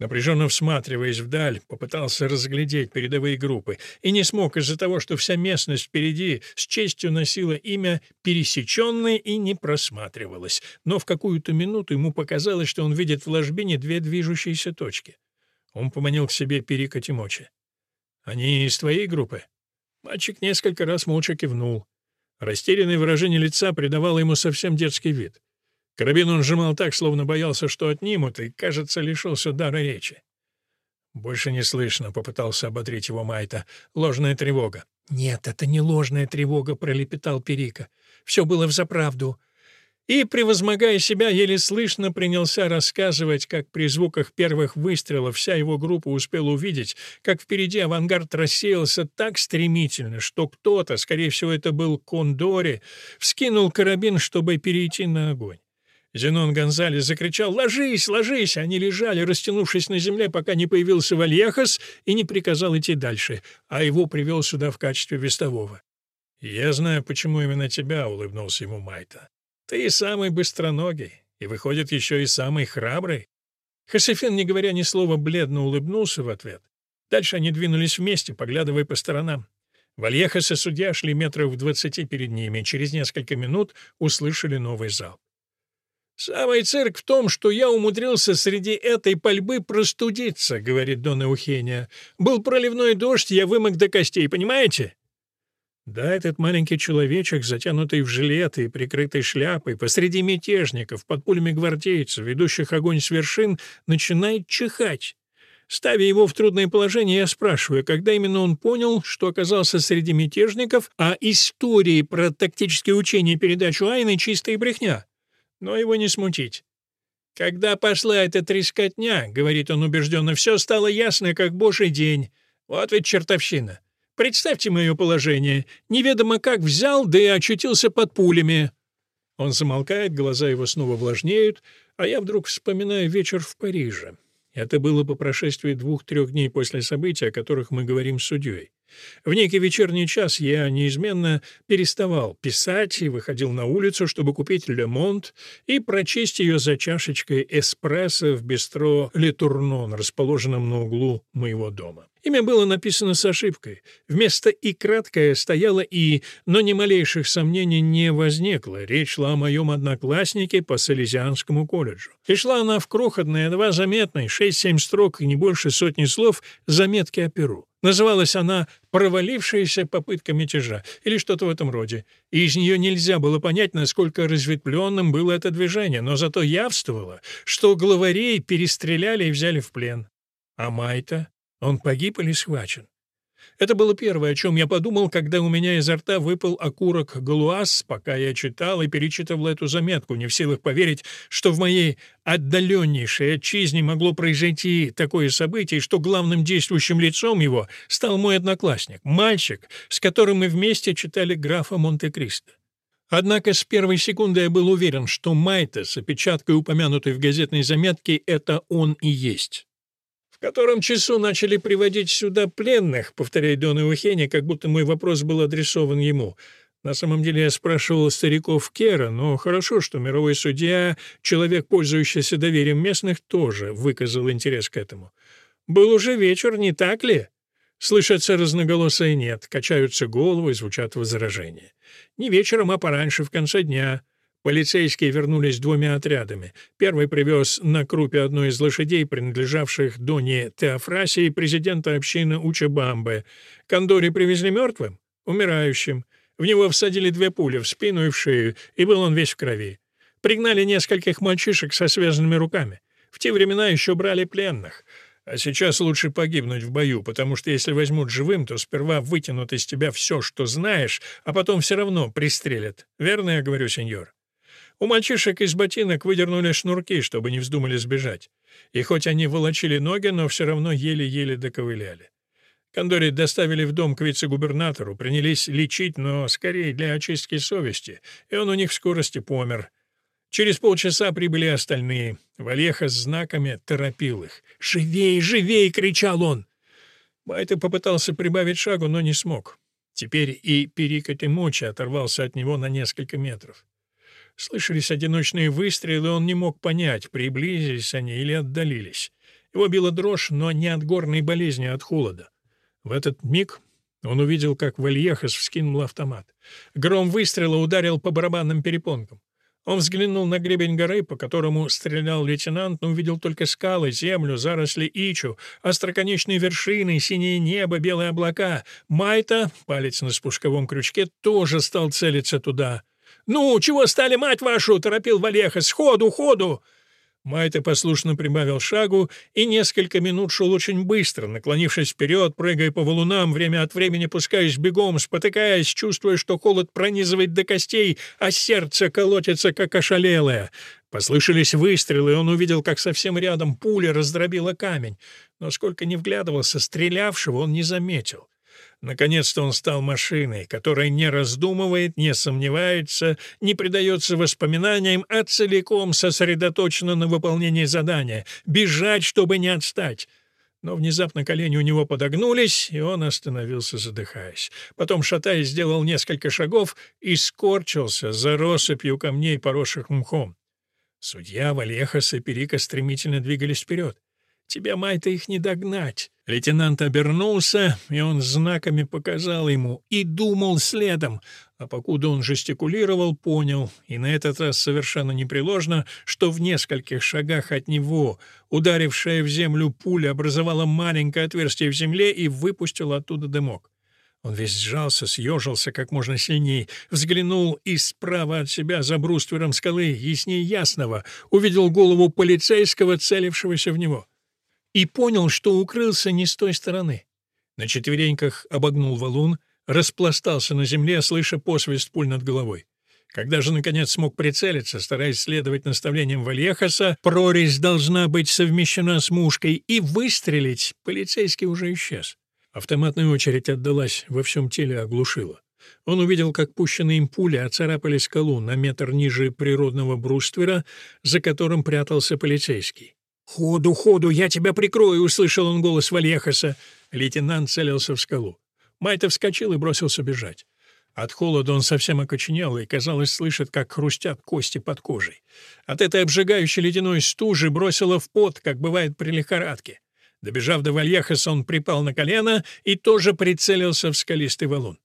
Напряженно всматриваясь вдаль, попытался разглядеть передовые группы и не смог из-за того, что вся местность впереди с честью носила имя «пересеченная» и не просматривалась. Но в какую-то минуту ему показалось, что он видит в ложбине две движущиеся точки. Он поманил к себе Перика Тимочи. «Они из твоей группы?» Мальчик несколько раз молча кивнул. Растерянное выражение лица придавало ему совсем детский вид. Карабин он сжимал так, словно боялся, что отнимут, и, кажется, лишился дара речи. «Больше не слышно», — попытался ободрить его Майта. «Ложная тревога. «Нет, это не ложная тревога», — пролепетал Перика. «Все было взаправду и, превозмогая себя, еле слышно принялся рассказывать, как при звуках первых выстрелов вся его группа успела увидеть, как впереди авангард рассеялся так стремительно, что кто-то, скорее всего, это был Кондори, вскинул карабин, чтобы перейти на огонь. Зенон Гонзалес закричал «Ложись, ложись!» Они лежали, растянувшись на земле, пока не появился Вальяхас и не приказал идти дальше, а его привел сюда в качестве вестового. «Я знаю, почему именно тебя», — улыбнулся ему Майта. Ты самый быстроногий, и, выходит, еще и самый храбрый. Хосефен, не говоря ни слова, бледно улыбнулся в ответ. Дальше они двинулись вместе, поглядывая по сторонам. Вальехас и судья шли метров в двадцати перед ними, через несколько минут услышали новый залп. «Самый цирк в том, что я умудрился среди этой пальбы простудиться», — говорит Дон Эухения. «Был проливной дождь, я вымок до костей, понимаете?» Да, этот маленький человечек, затянутый в жилет и прикрытый шляпой, посреди мятежников, под пулями гвардейцев, ведущих огонь с вершин, начинает чихать. Ставя его в трудное положение, я спрашиваю, когда именно он понял, что оказался среди мятежников, а истории про тактические учения и передачу Айны — чистая брехня. Но его не смутить. «Когда пошла эта трескотня, — говорит он убежденно, — все стало ясно, как божий день. Вот ведь чертовщина. Представьте мое положение. Неведомо как взял, да и очутился под пулями». Он замолкает, глаза его снова влажнеют, а я вдруг вспоминаю вечер в Париже. Это было по прошествии двух-трех дней после событий, о которых мы говорим с судьей. В некий вечерний час я неизменно переставал писать и выходил на улицу, чтобы купить «Ле Монт» и прочесть ее за чашечкой эспрессо в бистро «Ле Турнон», расположенном на углу моего дома. Имя было написано с ошибкой. Вместо «и» краткое стояло «и», но ни малейших сомнений не возникло. Речь шла о моем однокласснике по Салезианскому колледжу. И шла она в крохотные, едва заметной, шесть-семь строк и не больше сотни слов, заметки о Перу. Называлась она «Провалившаяся попытка мятежа» или что-то в этом роде. И из нее нельзя было понять, насколько разветвленным было это движение, но зато явствовало, что главарей перестреляли и взяли в плен. А Майта? Он погиб или схвачен? Это было первое, о чем я подумал, когда у меня изо рта выпал окурок галуаз, пока я читал и перечитывал эту заметку, не в силах поверить, что в моей отдаленнейшей отчизне могло произойти такое событие, что главным действующим лицом его стал мой одноклассник, мальчик, с которым мы вместе читали графа Монте-Кристо. Однако с первой секунды я был уверен, что Майта с опечаткой, упомянутой в газетной заметке, это он и есть котором часу начали приводить сюда пленных», — повторяет Дон Иухене, как будто мой вопрос был адресован ему. На самом деле я спрашивал стариков Кера, но хорошо, что мировой судья, человек, пользующийся доверием местных, тоже выказал интерес к этому. «Был уже вечер, не так ли?» Слышатся разноголосые «нет», качаются головы звучат возражения. «Не вечером, а пораньше, в конце дня». Полицейские вернулись двумя отрядами. Первый привез на крупе одну из лошадей, принадлежавших Доне Теофрасии, президента общины Учабамбе. Кондори привезли мертвым? Умирающим. В него всадили две пули в спину и в шею, и был он весь в крови. Пригнали нескольких мальчишек со связанными руками. В те времена еще брали пленных. А сейчас лучше погибнуть в бою, потому что если возьмут живым, то сперва вытянут из тебя все, что знаешь, а потом все равно пристрелят. Верно я говорю, сеньор? У мальчишек из ботинок выдернули шнурки, чтобы не вздумали сбежать. И хоть они волочили ноги, но все равно еле-еле доковыляли. Кондори доставили в дом к вице-губернатору, принялись лечить, но скорее для очистки совести, и он у них в скорости помер. Через полчаса прибыли остальные. Валеха с знаками торопил их. «Живей, живей!» — кричал он. Байта попытался прибавить шагу, но не смог. Теперь и перикот и мочи оторвался от него на несколько метров. Слышались одиночные выстрелы, он не мог понять, приблизились они или отдалились. Его била дрожь, но не от горной болезни, а от холода. В этот миг он увидел, как Вальехас вскинул автомат. Гром выстрела ударил по барабанным перепонкам. Он взглянул на гребень горы, по которому стрелял лейтенант, но увидел только скалы, землю, заросли ичу, остроконечные вершины, синее небо, белые облака. Майта, палец на спусковом крючке, тоже стал целиться туда — «Ну, чего стали, мать вашу?» — торопил Валеха. «Сходу, ходу!» Майта послушно прибавил шагу и несколько минут шел очень быстро, наклонившись вперед, прыгая по валунам, время от времени пускаясь бегом, спотыкаясь, чувствуя, что холод пронизывает до костей, а сердце колотится, как ошалелое. Послышались выстрелы, и он увидел, как совсем рядом пуля раздробила камень. Но сколько ни вглядывался, стрелявшего он не заметил. Наконец-то он стал машиной, которая не раздумывает, не сомневается, не предается воспоминаниям, а целиком сосредоточена на выполнении задания — бежать, чтобы не отстать. Но внезапно колени у него подогнулись, и он остановился, задыхаясь. Потом, шатаясь, сделал несколько шагов и скорчился за россыпью камней, поросших мхом. Судья, Вальехас и Перика стремительно двигались вперед. Тебя, Майта, их не догнать. Лейтенант обернулся, и он знаками показал ему, и думал следом. А покуда он жестикулировал, понял, и на этот раз совершенно непреложно, что в нескольких шагах от него ударившая в землю пуля образовала маленькое отверстие в земле и выпустила оттуда дымок. Он весь сжался, съежился как можно сильней, взглянул и справа от себя за бруствером скалы, яснее ясного, увидел голову полицейского, целившегося в него и понял, что укрылся не с той стороны. На четвереньках обогнул валун, распластался на земле, слыша посвист пуль над головой. Когда же, наконец, смог прицелиться, стараясь следовать наставлениям Вальехаса, прорезь должна быть совмещена с мушкой, и выстрелить полицейский уже исчез. Автоматная очередь отдалась, во всем теле оглушила. Он увидел, как пущенные им пули оцарапали скалу на метр ниже природного бруствера, за которым прятался полицейский. «Ходу, ходу, я тебя прикрою!» — услышал он голос Вальехаса. Лейтенант целился в скалу. Майта вскочил и бросился бежать. От холода он совсем окоченел и, казалось, слышит, как хрустят кости под кожей. От этой обжигающей ледяной стужи бросило в пот, как бывает при лихорадке. Добежав до Вальехаса, он припал на колено и тоже прицелился в скалистый валун.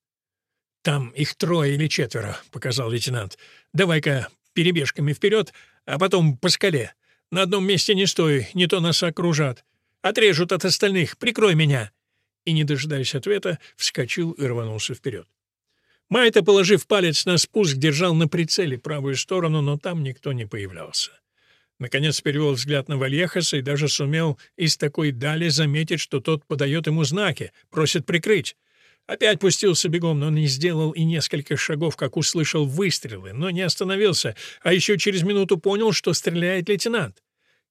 «Там их трое или четверо», — показал лейтенант. «Давай-ка перебежками вперед, а потом по скале. На одном месте не стой, не то нас окружат. Отрежут от остальных, прикрой меня!» И, не дожидаясь ответа, вскочил и рванулся вперед. Майта, положив палец на спуск, держал на прицеле правую сторону, но там никто не появлялся. Наконец перевел взгляд на Вальехаса и даже сумел из такой дали заметить, что тот подает ему знаки, просит прикрыть. Опять пустился бегом, но не сделал и несколько шагов, как услышал выстрелы, но не остановился, а еще через минуту понял, что стреляет лейтенант.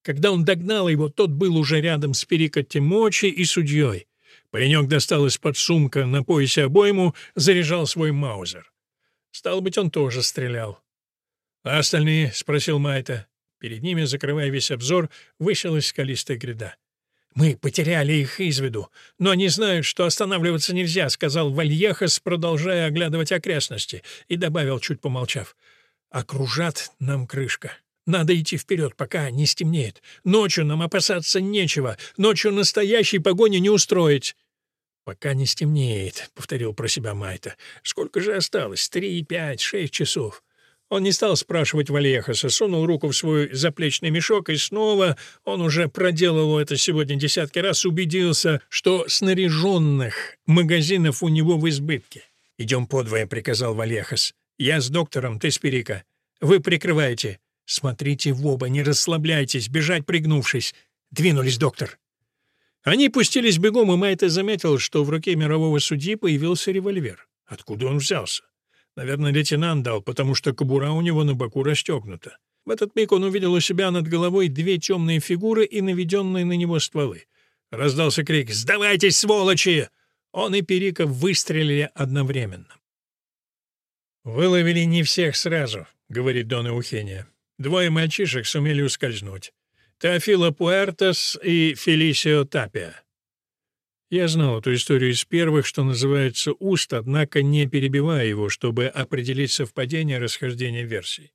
Когда он догнал его, тот был уже рядом с Перико Тимочи и судьей. Паренек достал из-под сумка на поясе обойму, заряжал свой маузер. Стало быть, он тоже стрелял. «А остальные?» — спросил Майта. Перед ними, закрывая весь обзор, высилась скалистая гряда. «Мы потеряли их из виду, но они знают, что останавливаться нельзя», — сказал Вальехас, продолжая оглядывать окрестности, и добавил, чуть помолчав. «Окружат нам крышка. Надо идти вперед, пока не стемнеет. Ночью нам опасаться нечего. Ночью настоящей погони не устроить». «Пока не стемнеет», — повторил про себя Майта. «Сколько же осталось? Три, пять, шесть часов. Он не стал спрашивать Вальехаса, сунул руку в свой заплечный мешок, и снова, он уже проделал это сегодня десятки раз, убедился, что снаряженных магазинов у него в избытке. «Идем подвое», — приказал Вальехас. «Я с доктором, ты с Перика. Вы прикрываете. Смотрите в оба, не расслабляйтесь, бежать пригнувшись. Двинулись, доктор». Они пустились бегом, и Майта заметил, что в руке мирового судьи появился револьвер. Откуда он взялся? Наверное, лейтенант дал, потому что кобура у него на боку расстегнута. В этот миг он увидел у себя над головой две темные фигуры и наведенные на него стволы. Раздался крик «Сдавайтесь, сволочи!» Он и Перика выстрелили одновременно. «Выловили не всех сразу», — говорит Дон Эухения. «Двое мальчишек сумели ускользнуть. Теофило Пуэртос и Фелисио Тапия. Я знал эту историю из первых, что называется, уст, однако не перебивая его, чтобы определить совпадение расхождения версий.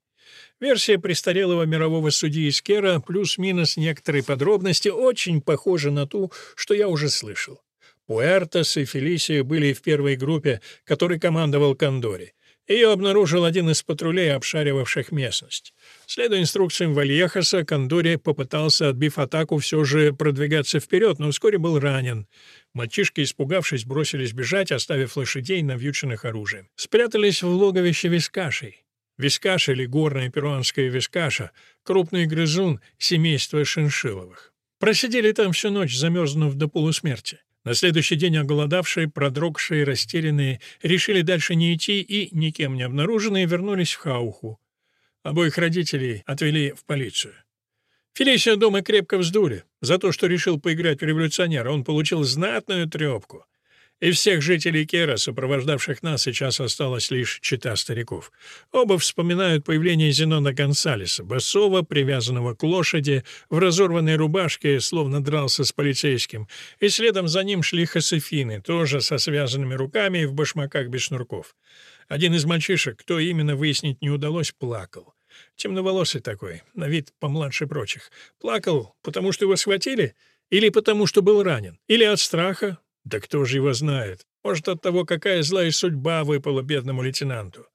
Версия престарелого мирового судьи Искера плюс-минус некоторые подробности очень похожа на ту, что я уже слышал. Пуэртос и Фелисия были в первой группе, которой командовал Кондори. Ее обнаружил один из патрулей, обшаривавших местность. Следуя инструкциям Вальехаса, Кондори попытался, отбив атаку, все же продвигаться вперед, но вскоре был ранен. Мальчишки, испугавшись, бросились бежать, оставив лошадей, навьюченных оружием. Спрятались в логовище вискашей. Вискаша или горная перуанская вискаша — крупный грызун семейства шиншиловых. Просидели там всю ночь, замерзнув до полусмерти. На следующий день оголодавшие, продрогшие, растерянные, решили дальше не идти и, никем не обнаруженные, вернулись в Хауху. Обоих родителей отвели в полицию. Фелисия дома крепко вздули. За то, что решил поиграть в революционера, он получил знатную трепку. Из всех жителей Кера, сопровождавших нас, сейчас осталось лишь чита стариков. Оба вспоминают появление Зенона Гонсалеса, босого, привязанного к лошади, в разорванной рубашке, словно дрался с полицейским, и следом за ним шли Хосефины, тоже со связанными руками и в башмаках без шнурков. Один из мальчишек, кто именно выяснить не удалось, плакал. Темноволосый такой, на вид помладше прочих. Плакал, потому что его схватили? Или потому что был ранен? Или от страха? Да кто же его знает? Может, от того, какая злая судьба выпала бедному лейтенанту.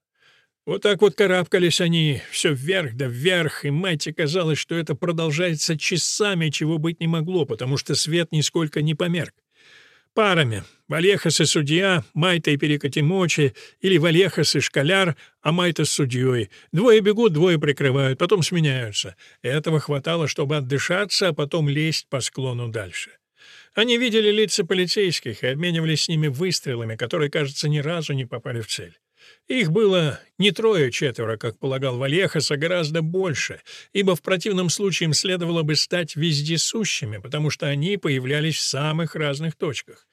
Вот так вот карабкались они, все вверх да вверх, и майте казалось, что это продолжается часами, чего быть не могло, потому что свет нисколько не померк. Парами. Валехас и судья, Майта и Перекатимочи, или Валехас и школяр, а Майта с судьей. Двое бегут, двое прикрывают, потом сменяются. Этого хватало, чтобы отдышаться, а потом лезть по склону дальше. Они видели лица полицейских и обменивались с ними выстрелами, которые, кажется, ни разу не попали в цель. Их было не трое-четверо, как полагал Вальехас, а гораздо больше, ибо в противном случае им следовало бы стать вездесущими, потому что они появлялись в самых разных точках.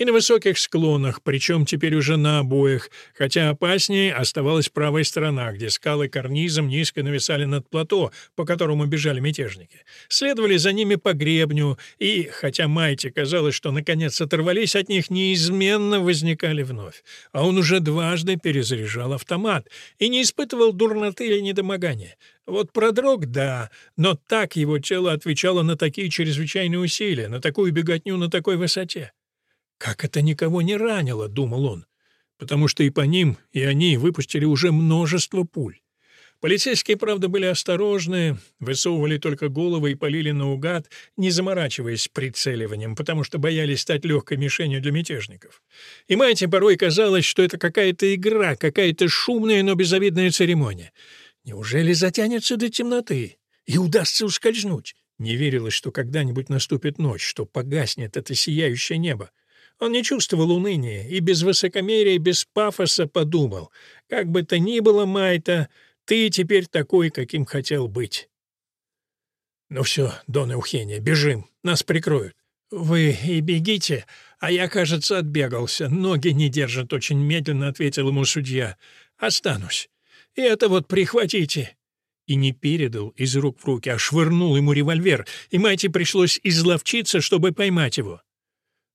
И на высоких склонах, причем теперь уже на обоих, хотя опаснее оставалась правая сторона, где скалы карнизом низко нависали над плато, по которому бежали мятежники. Следовали за ними по гребню, и, хотя Майте казалось, что наконец оторвались от них, неизменно возникали вновь. А он уже дважды перезаряжал автомат, и не испытывал дурноты или недомогания. Вот продрог — да, но так его тело отвечало на такие чрезвычайные усилия, на такую беготню на такой высоте. «Как это никого не ранило?» — думал он. «Потому что и по ним, и они выпустили уже множество пуль. Полицейские, правда, были осторожны, высовывали только головы и полили наугад, не заморачиваясь прицеливанием, потому что боялись стать легкой мишенью для мятежников. И Майте порой казалось, что это какая-то игра, какая-то шумная, но безобидная церемония. Неужели затянется до темноты и удастся ускользнуть? Не верилось, что когда-нибудь наступит ночь, что погаснет это сияющее небо. Он не чувствовал уныния и без высокомерия, без пафоса подумал, как бы то ни было, Майта, ты теперь такой, каким хотел быть. Ну все, Дон Эухения, бежим, нас прикроют. Вы и бегите, а я, кажется, отбегался. Ноги не держат очень медленно, ответил ему судья. Останусь. И это вот прихватите. И не передал из рук в руки, а швырнул ему револьвер, и Майте пришлось изловчиться, чтобы поймать его.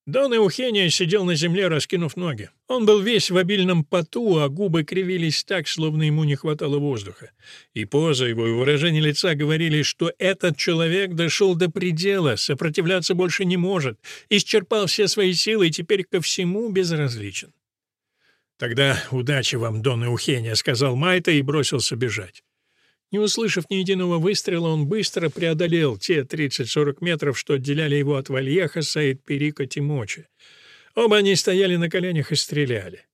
Дон Эухения сидел на земле, раскинув ноги. Он был весь в обильном поту, а губы кривились так, словно ему не хватало воздуха. И поза его и выражение лица говорили, что этот человек дошел до предела, сопротивляться больше не может, исчерпал все свои силы и теперь ко всему безразличен. «Тогда удачи вам, Дон Эухения», — сказал Майта и бросился бежать. Не услышав ни единого выстрела, он быстро преодолел те 30-40 метров, что отделяли его от Вальехаса и Перика Тимочи. Оба они стояли на коленях и стреляли.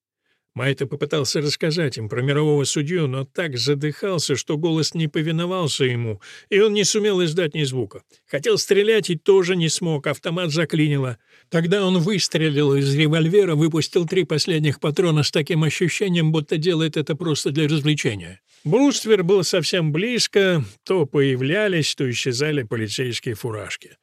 Майта попытался рассказать им про мирового судью, но так задыхался, что голос не повиновался ему, и он не сумел издать ни звука. Хотел стрелять и тоже не смог, автомат заклинило. Тогда он выстрелил из револьвера, выпустил три последних патрона с таким ощущением, будто делает это просто для развлечения. Бруствер был совсем близко, то появлялись, то исчезали полицейские фуражки.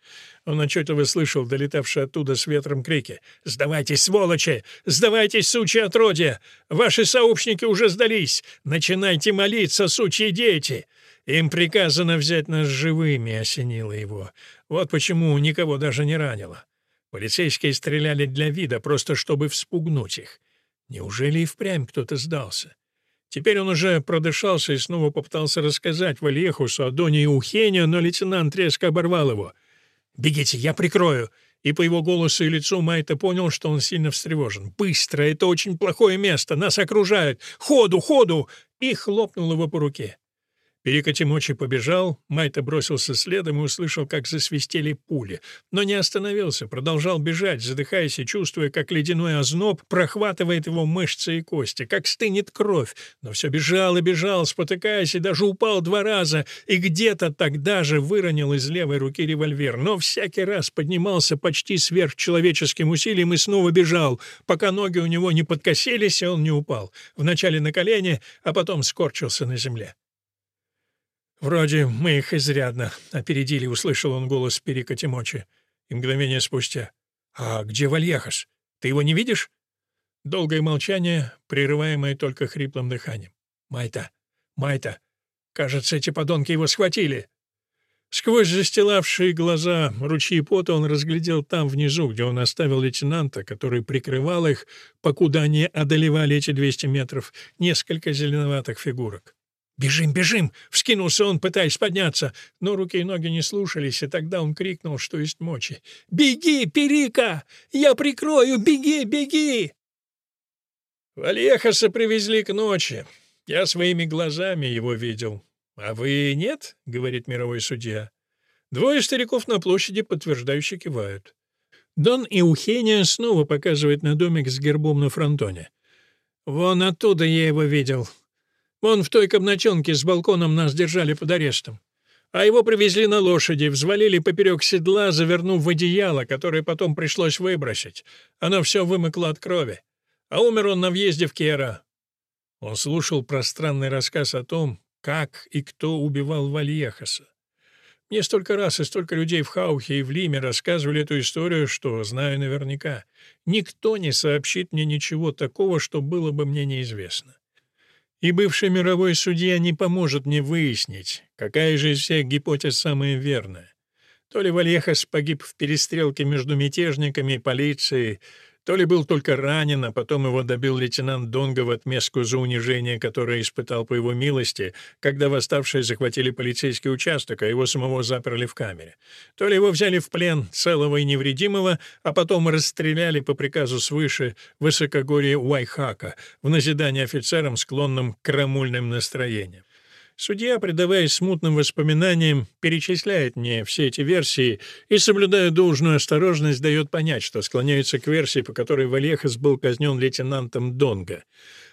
Он отчетливо слышал долетавшие оттуда с ветром крики. «Сдавайтесь, сволочи! Сдавайтесь, сучьи отродья! Ваши сообщники уже сдались! Начинайте молиться, сучьи дети!» «Им приказано взять нас живыми», — осенило его. Вот почему никого даже не ранило. Полицейские стреляли для вида, просто чтобы вспугнуть их. Неужели и впрямь кто-то сдался? Теперь он уже продышался и снова попытался рассказать Вальехусу о Доне и Ухене, но лейтенант резко оборвал его — «Бегите, я прикрою!» И по его голосу и лицу Майта понял, что он сильно встревожен. «Быстро! Это очень плохое место! Нас окружают! Ходу, ходу!» И хлопнул его по руке. Перика Тимочи побежал, Майта бросился следом и услышал, как засвистели пули. Но не остановился, продолжал бежать, задыхаясь и чувствуя, как ледяной озноб прохватывает его мышцы и кости, как стынет кровь. Но все бежал и бежал, спотыкаясь, и даже упал два раза, и где-то тогда же выронил из левой руки револьвер. Но всякий раз поднимался почти сверхчеловеческим усилием и снова бежал, пока ноги у него не подкосились, и он не упал. Вначале на колени, а потом скорчился на земле. «Вроде мы их изрядно опередили», — услышал он голос Перика Тимочи. И мгновение спустя. «А где Вальяхас? Ты его не видишь?» Долгое молчание, прерываемое только хриплым дыханием. «Майта! Майта! Кажется, эти подонки его схватили!» Сквозь застилавшие глаза ручьи пота он разглядел там внизу, где он оставил лейтенанта, который прикрывал их, покуда они одолевали эти 200 метров, несколько зеленоватых фигурок. «Бежим, бежим!» — вскинулся он, пытаясь подняться, но руки и ноги не слушались, и тогда он крикнул, что есть мочи. «Беги, Перика! Я прикрою! Беги, беги!» Вальехаса привезли к ночи. Я своими глазами его видел. «А вы нет?» — говорит мировой судья. Двое стариков на площади подтверждающе кивают. Дон Иухения снова показывает на домик с гербом на фронтоне. «Вон оттуда я его видел. Вон в той комнатенке с балконом нас держали под арестом. А его привезли на лошади, взвалили поперек седла, завернув в одеяло, которое потом пришлось выбросить. Оно все вымыкло от крови. А умер он на въезде в Кера. Он слушал пространный рассказ о том, как и кто убивал Вальехаса. Мне столько раз и столько людей в Хаухе и в Лиме рассказывали эту историю, что знаю наверняка. Никто не сообщит мне ничего такого, что было бы мне неизвестно. И бывший мировой судья не поможет мне выяснить, какая же из всех гипотез самая верная. То ли Вальехас погиб в перестрелке между мятежниками и полицией, то ли был только ранен, а потом его добил лейтенант Донга в отместку за унижение, которое испытал по его милости, когда восставшие захватили полицейский участок, а его самого заперли в камере. То ли его взяли в плен целого и невредимого, а потом расстреляли по приказу свыше высокогорье Уайхака в назидание офицерам, склонным к крамульным настроениям. Судья, предаваясь смутным воспоминаниям, перечисляет мне все эти версии и, соблюдая должную осторожность, дает понять, что склоняется к версии, по которой Вальехас был казнен лейтенантом Донга.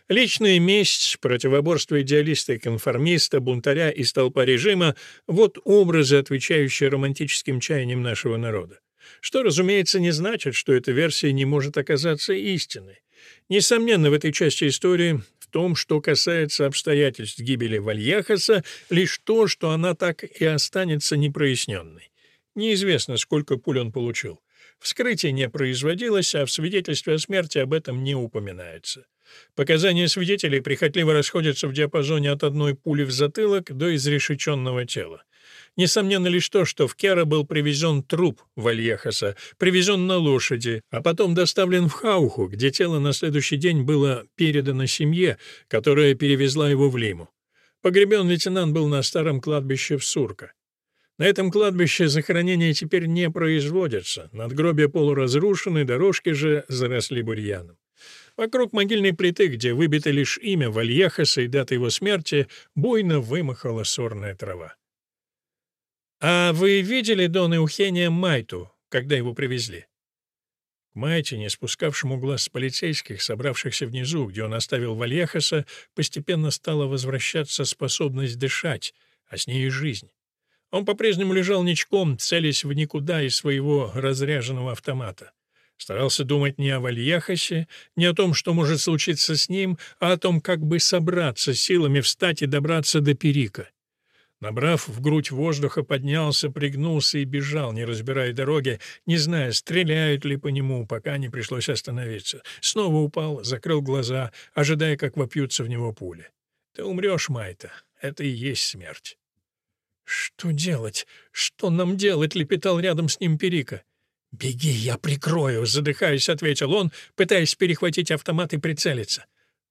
Личная месть, противоборство идеалиста и конформиста, бунтаря и столпа режима — вот образы, отвечающие романтическим чаяниям нашего народа. Что, разумеется, не значит, что эта версия не может оказаться истинной. Несомненно, в этой части истории том, что касается обстоятельств гибели Вальяхаса, лишь то, что она так и останется непроясненной. Неизвестно, сколько пуль он получил. Вскрытие не производилось, а в свидетельстве о смерти об этом не упоминается. Показания свидетелей прихотливо расходятся в диапазоне от одной пули в затылок до изрешеченного тела. Несомненно лишь то, что в Кера был привезен труп Вальехаса, привезен на лошади, а потом доставлен в Хауху, где тело на следующий день было передано семье, которая перевезла его в Лиму. Погребен лейтенант был на старом кладбище в Сурка. На этом кладбище захоронения теперь не производятся, надгробия полуразрушены, дорожки же заросли бурьяном. Вокруг могильной плиты, где выбито лишь имя Вальехаса и дата его смерти, буйно вымахала сорная трава. «А вы видели Дон Эухения Майту, когда его привезли?» К Майте, не спускавшему глаз с полицейских, собравшихся внизу, где он оставил Вальехаса, постепенно стала возвращаться способность дышать, а с ней и жизнь. Он по-прежнему лежал ничком, целясь в никуда из своего разряженного автомата. Старался думать не о Вальяхасе, не о том, что может случиться с ним, а о том, как бы собраться силами, встать и добраться до Перика. Набрав в грудь воздуха, поднялся, пригнулся и бежал, не разбирая дороги, не зная, стреляют ли по нему, пока не пришлось остановиться. Снова упал, закрыл глаза, ожидая, как вопьются в него пули. «Ты умрешь, Майта. Это и есть смерть». «Что делать? Что нам делать?» — лепетал рядом с ним Перика. «Беги, я прикрою», — задыхаясь, ответил он, пытаясь перехватить автомат и прицелиться.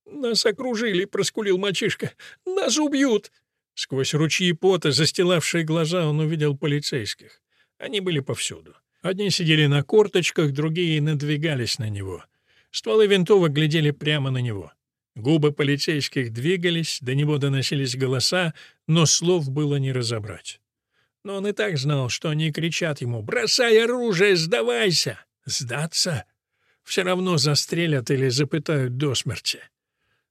«Нас окружили», — проскулил мальчишка. «Нас убьют!» Сквозь ручьи пота, застилавшие глаза, он увидел полицейских. Они были повсюду. Одни сидели на корточках, другие надвигались на него. Стволы винтовок глядели прямо на него. Губы полицейских двигались, до него доносились голоса, но слов было не разобрать. Но он и так знал, что они кричат ему «Бросай оружие, сдавайся!» «Сдаться?» Все равно застрелят или запытают до смерти.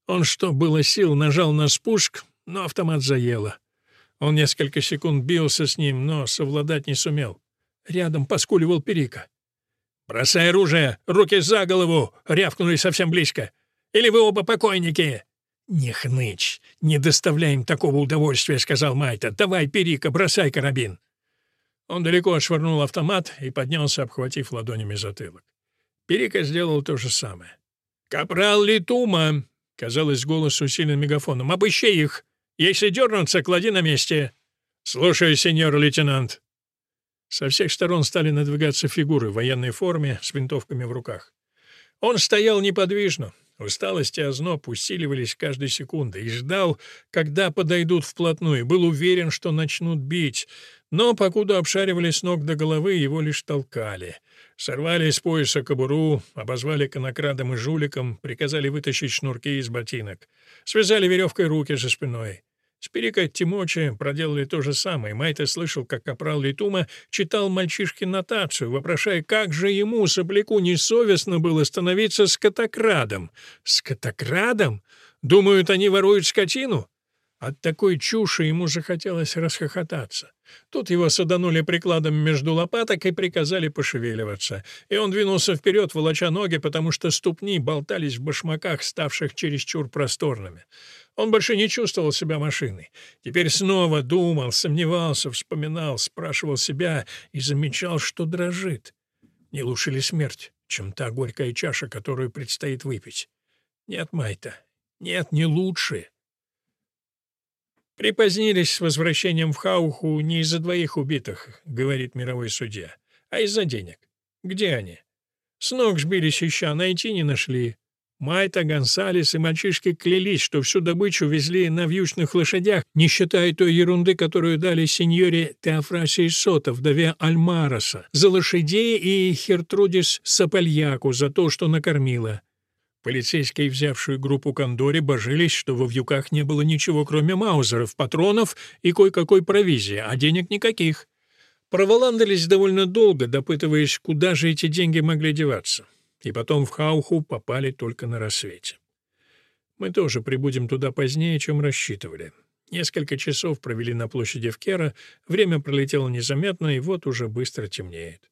Он, что было сил, нажал на спуск, но автомат заело. Он несколько секунд бился с ним, но совладать не сумел. Рядом поскуливал Перика. «Бросай оружие! Руки за голову!» — рявкнули совсем близко. «Или вы оба покойники?» «Не хнычь! Не доставляй им такого удовольствия», — сказал Майта. «Давай, Перика, бросай карабин!» Он далеко отшвырнул автомат и поднялся, обхватив ладонями затылок. Перика сделал то же самое. «Капрал Литума!» — казалось голос усилен мегафоном. «Обыщи их! Если дернутся, клади на месте!» «Слушаю, сеньор лейтенант!» Со всех сторон стали надвигаться фигуры в военной форме с винтовками в руках. Он стоял неподвижно. Усталость и озноб усиливались каждой секундой и ждал, когда подойдут вплотную, был уверен, что начнут бить. Но, покуда обшаривали с ног до головы, его лишь толкали. Сорвали с пояса кобуру, обозвали конокрадом и жуликом, приказали вытащить шнурки из ботинок. Связали веревкой руки за спиной. Спирика Тимочи проделали то же самое. Майта слышал, как капрал Литума читал мальчишке нотацию, вопрошая, как же ему, сопляку, несовестно было становиться скотокрадом. Скотокрадом? Думают, они воруют скотину? От такой чуши ему захотелось расхохотаться. Тут его саданули прикладом между лопаток и приказали пошевеливаться. И он двинулся вперед, волоча ноги, потому что ступни болтались в башмаках, ставших чересчур просторными. Он больше не чувствовал себя машиной. Теперь снова думал, сомневался, вспоминал, спрашивал себя и замечал, что дрожит. Не лучше ли смерть, чем та горькая чаша, которую предстоит выпить? Нет, Майта, нет, не лучше. «Припозднились с возвращением в Хауху не из-за двоих убитых», — говорит мировой судья, — «а из-за денег. Где они? С ног сбились еще, найти не нашли. Майта, Гонсалес и мальчишки клялись, что всю добычу везли на вьючных лошадях, не считая той ерунды, которую дали сеньоре Теофрасии Сота, вдове Альмароса, за лошадей и Хертрудис Сапальяку за то, что накормила. Полицейские, взявшие группу Кондори, божились, что во вьюках не было ничего, кроме маузеров, патронов и кое-какой провизии, а денег никаких. Проволандались довольно долго, допытываясь, куда же эти деньги могли деваться. И потом в Хауху попали только на рассвете. Мы тоже прибудем туда позднее, чем рассчитывали. Несколько часов провели на площади Вкера, время пролетело незаметно, и вот уже быстро темнеет.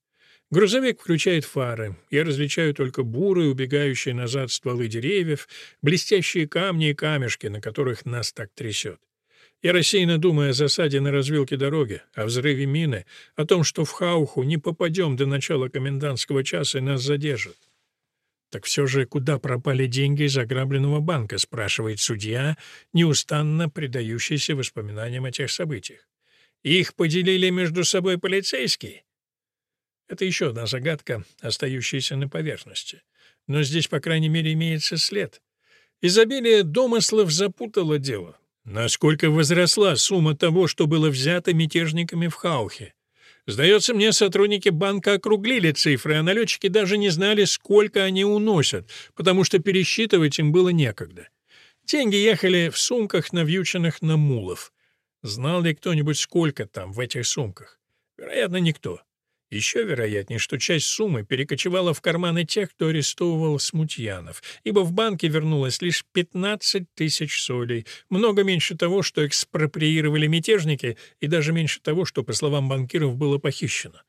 Грузовик включает фары. Я различаю только бурые, убегающие назад стволы деревьев, блестящие камни и камешки, на которых нас так трясет. Я рассеянно думаю о засаде на развилке дороги, о взрыве мины, о том, что в Хауху не попадем до начала комендантского часа и нас задержат. «Так все же куда пропали деньги из ограбленного банка?» — спрашивает судья, неустанно предающийся воспоминаниям о тех событиях. «Их поделили между собой полицейские?» Это еще одна загадка, остающаяся на поверхности. Но здесь, по крайней мере, имеется след. Изобилие домыслов запутало дело. Насколько возросла сумма того, что было взято мятежниками в Хаухе? Сдается мне, сотрудники банка округлили цифры, а налетчики даже не знали, сколько они уносят, потому что пересчитывать им было некогда. Деньги ехали в сумках, навьюченных на мулов. Знал ли кто-нибудь, сколько там в этих сумках? Вероятно, никто. Еще вероятнее, что часть суммы перекочевала в карманы тех, кто арестовывал смутьянов, ибо в банке вернулось лишь 15 тысяч солей, много меньше того, что экспроприировали мятежники, и даже меньше того, что, по словам банкиров, было похищено.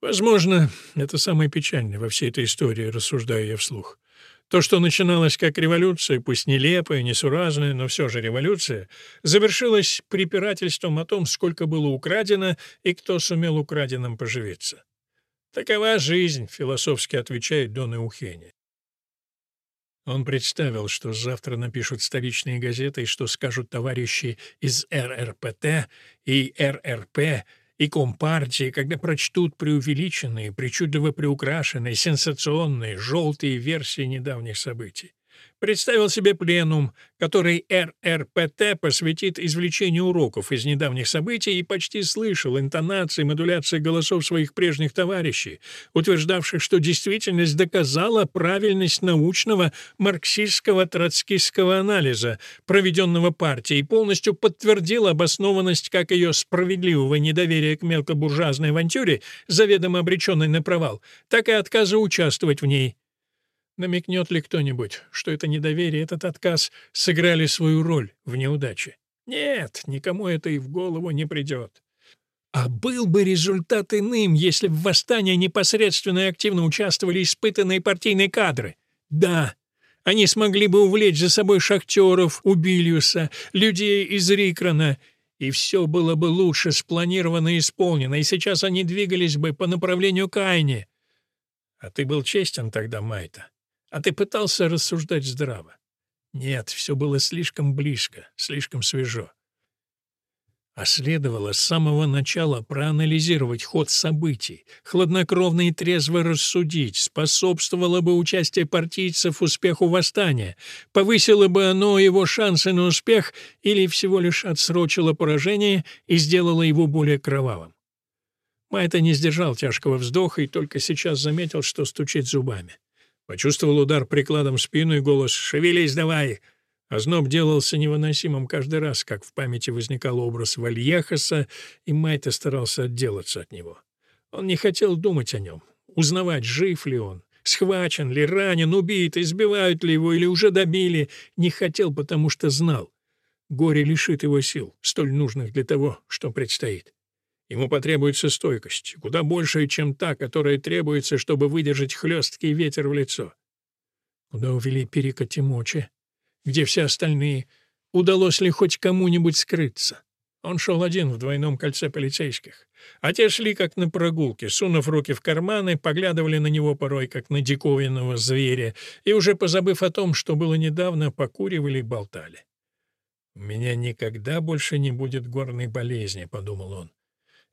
Возможно, это самое печальное во всей этой истории, рассуждаю я вслух. То, что начиналось как революция, пусть нелепая, несуразная, но все же революция, завершилось препирательством о том, сколько было украдено и кто сумел украденным поживиться. «Такова жизнь», — философски отвечает Дон Эухени. Он представил, что завтра напишут столичные газеты и что скажут товарищи из РРПТ и РРП, и Компартии, когда прочтут преувеличенные, причудливо приукрашенные, сенсационные, желтые версии недавних событий. Представил себе пленум, который РРПТ посвятит извлечению уроков из недавних событий и почти слышал интонации, модуляции голосов своих прежних товарищей, утверждавших, что действительность доказала правильность научного марксистского троцкистского анализа, проведенного партией, и полностью подтвердила обоснованность как ее справедливого недоверия к мелкобуржуазной авантюре, заведомо обреченной на провал, так и отказа участвовать в ней. Намекнет ли кто-нибудь, что это недоверие, этот отказ сыграли свою роль в неудаче? Нет, никому это и в голову не придет. А был бы результат иным, если в восстании непосредственно и активно участвовали испытанные партийные кадры? Да, они смогли бы увлечь за собой шахтеров, Убильюса, людей из Рикрона, и все было бы лучше спланировано и исполнено, и сейчас они двигались бы по направлению к Айне. А ты был честен тогда, Майта. А ты пытался рассуждать здраво? Нет, все было слишком близко, слишком свежо. А следовало с самого начала проанализировать ход событий, хладнокровно и трезво рассудить, способствовало бы участие партийцев успеху восстания, повысило бы оно его шансы на успех или всего лишь отсрочило поражение и сделало его более кровавым. Майта не сдержал тяжкого вздоха и только сейчас заметил, что стучит зубами. Почувствовал удар прикладом в спину и голос «Шевелись давай!» Озноб делался невыносимым каждый раз, как в памяти возникал образ Вальехаса, и Майта старался отделаться от него. Он не хотел думать о нем, узнавать, жив ли он, схвачен ли, ранен, убит, избивают ли его или уже добили. Не хотел, потому что знал. Горе лишит его сил, столь нужных для того, что предстоит. Ему потребуется стойкость, куда большая, чем та, которая требуется, чтобы выдержать хлесткий ветер в лицо. Куда увели Перика Тимочи? Где все остальные? Удалось ли хоть кому-нибудь скрыться? Он шел один в двойном кольце полицейских. А те шли как на прогулке, сунув руки в карманы, поглядывали на него порой как на диковинного зверя, и уже позабыв о том, что было недавно, покуривали и болтали. «У меня никогда больше не будет горной болезни», — подумал он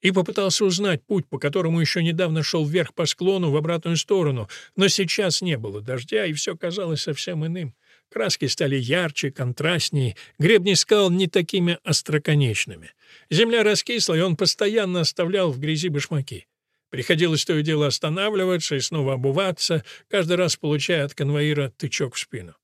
и попытался узнать путь, по которому еще недавно шел вверх по склону в обратную сторону, но сейчас не было дождя, и все казалось совсем иным. Краски стали ярче, контрастнее, гребни скал не такими остроконечными. Земля раскисла, и он постоянно оставлял в грязи башмаки. Приходилось то и дело останавливаться и снова обуваться, каждый раз получая от конвоира тычок в спину.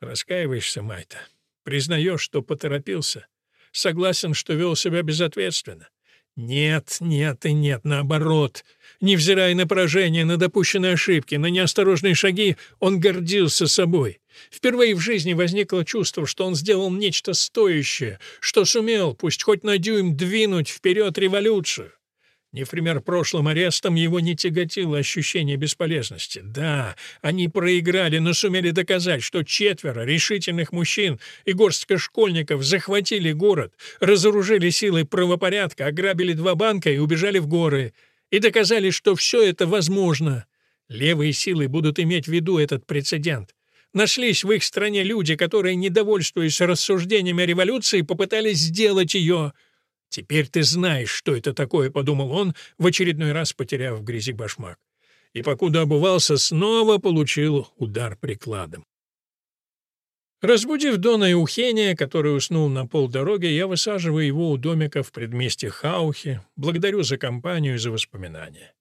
Раскаиваешься, Майта. Признаешь, что поторопился. Согласен, что вел себя безответственно. Нет, нет и нет, наоборот. Невзирая на поражение, на допущенные ошибки, на неосторожные шаги, он гордился собой. Впервые в жизни возникло чувство, что он сделал нечто стоящее, что сумел, пусть хоть на дюйм, двинуть вперед революцию. Не в пример прошлым арестом его не тяготило ощущение бесполезности. Да, они проиграли, но сумели доказать, что четверо решительных мужчин и горстка школьников захватили город, разоружили силы правопорядка, ограбили два банка и убежали в горы. И доказали, что все это возможно. Левые силы будут иметь в виду этот прецедент. Нашлись в их стране люди, которые, недовольствуясь рассуждениями о революции, попытались сделать ее – «Теперь ты знаешь, что это такое», — подумал он, в очередной раз потеряв в грязи башмак. И покуда обувался, снова получил удар прикладом. Разбудив Дона и Ухения, который уснул на полдороги, я высаживаю его у домика в предместье Хаухи, благодарю за компанию и за воспоминания.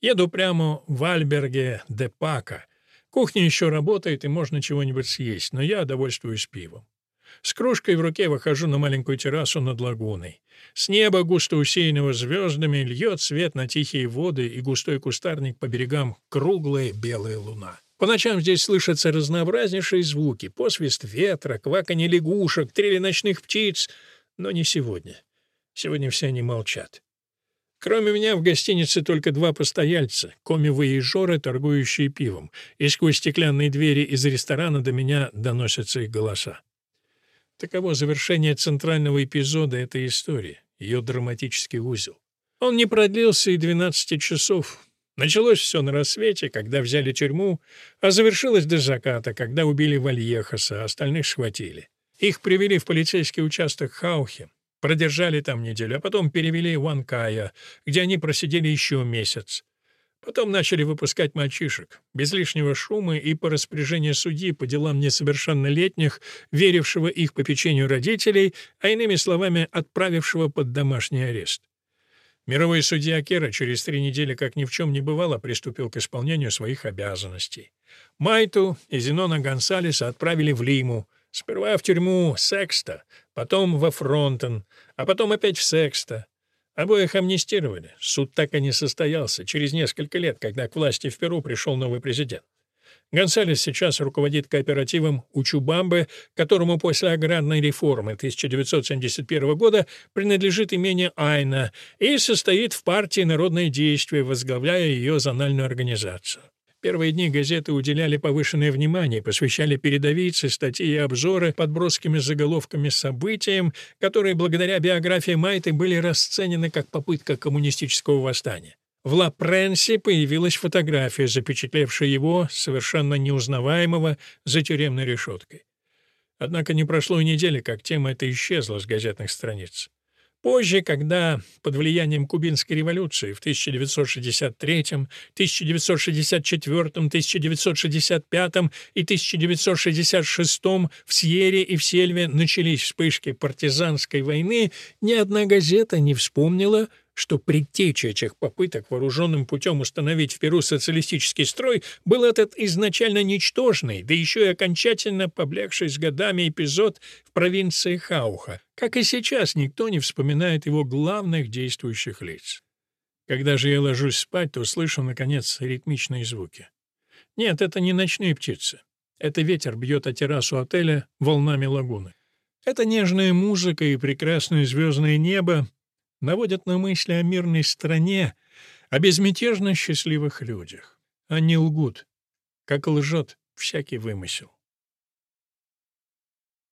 Еду прямо в Альберге де Пака. Кухня еще работает, и можно чего-нибудь съесть, но я довольствуюсь пивом. С кружкой в руке выхожу на маленькую террасу над лагуной. С неба, густо усеянного звездами, льет свет на тихие воды и густой кустарник по берегам круглая белая луна. По ночам здесь слышатся разнообразнейшие звуки — посвист ветра, кваканье лягушек, трели ночных птиц. Но не сегодня. Сегодня все они молчат. Кроме меня в гостинице только два постояльца, коми-воежоры, торгующие пивом, и сквозь стеклянные двери из ресторана до меня доносятся их голоса. Таково завершение центрального эпизода этой истории, ее драматический узел. Он не продлился и 12 часов. Началось все на рассвете, когда взяли тюрьму, а завершилось до заката, когда убили Вальехаса, а остальных схватили. Их привели в полицейский участок Хаухи, продержали там неделю, а потом перевели в Анкая, где они просидели еще месяц. Потом начали выпускать мальчишек, без лишнего шума и по распоряжению судьи по делам несовершеннолетних, верившего их попечению родителей, а иными словами, отправившего под домашний арест. Мировой судья Кера через три недели, как ни в чем не бывало, приступил к исполнению своих обязанностей. Майту и Зенона Гонсалеса отправили в Лиму, сперва в тюрьму Секста, потом во Фронтон, а потом опять в Секста. Обоих амнистировали. Суд так и не состоялся через несколько лет, когда к власти в Перу пришел новый президент. Гонсалес сейчас руководит кооперативом Учубамбе, которому после аграрной реформы 1971 года принадлежит имение Айна и состоит в партии «Народное действие», возглавляя ее зональную организацию. Первые дни газеты уделяли повышенное внимание, посвящали передовицы, статьи и обзоры под броскими заголовками событиям, которые благодаря биографии Майты были расценены как попытка коммунистического восстания. В Ла Пренсе появилась фотография, запечатлевшая его, совершенно неузнаваемого, за тюремной решеткой. Однако не прошло и недели, как тема эта исчезла с газетных страниц. Позже, когда под влиянием Кубинской революции в 1963, 1964, 1965 и 1966 в Сьере и в Сельве начались вспышки партизанской войны, ни одна газета не вспомнила, что предтечей этих попыток вооруженным путем установить в Перу социалистический строй был этот изначально ничтожный, да еще и окончательно поблекший с годами эпизод в провинции Хауха. Как и сейчас, никто не вспоминает его главных действующих лиц. Когда же я ложусь спать, то слышу, наконец, ритмичные звуки. Нет, это не ночные птицы. Это ветер бьет о террасу отеля волнами лагуны. Это нежная музыка и прекрасное звездное небо наводят на мысли о мирной стране, о безмятежно счастливых людях. Они лгут, как лжет всякий вымысел.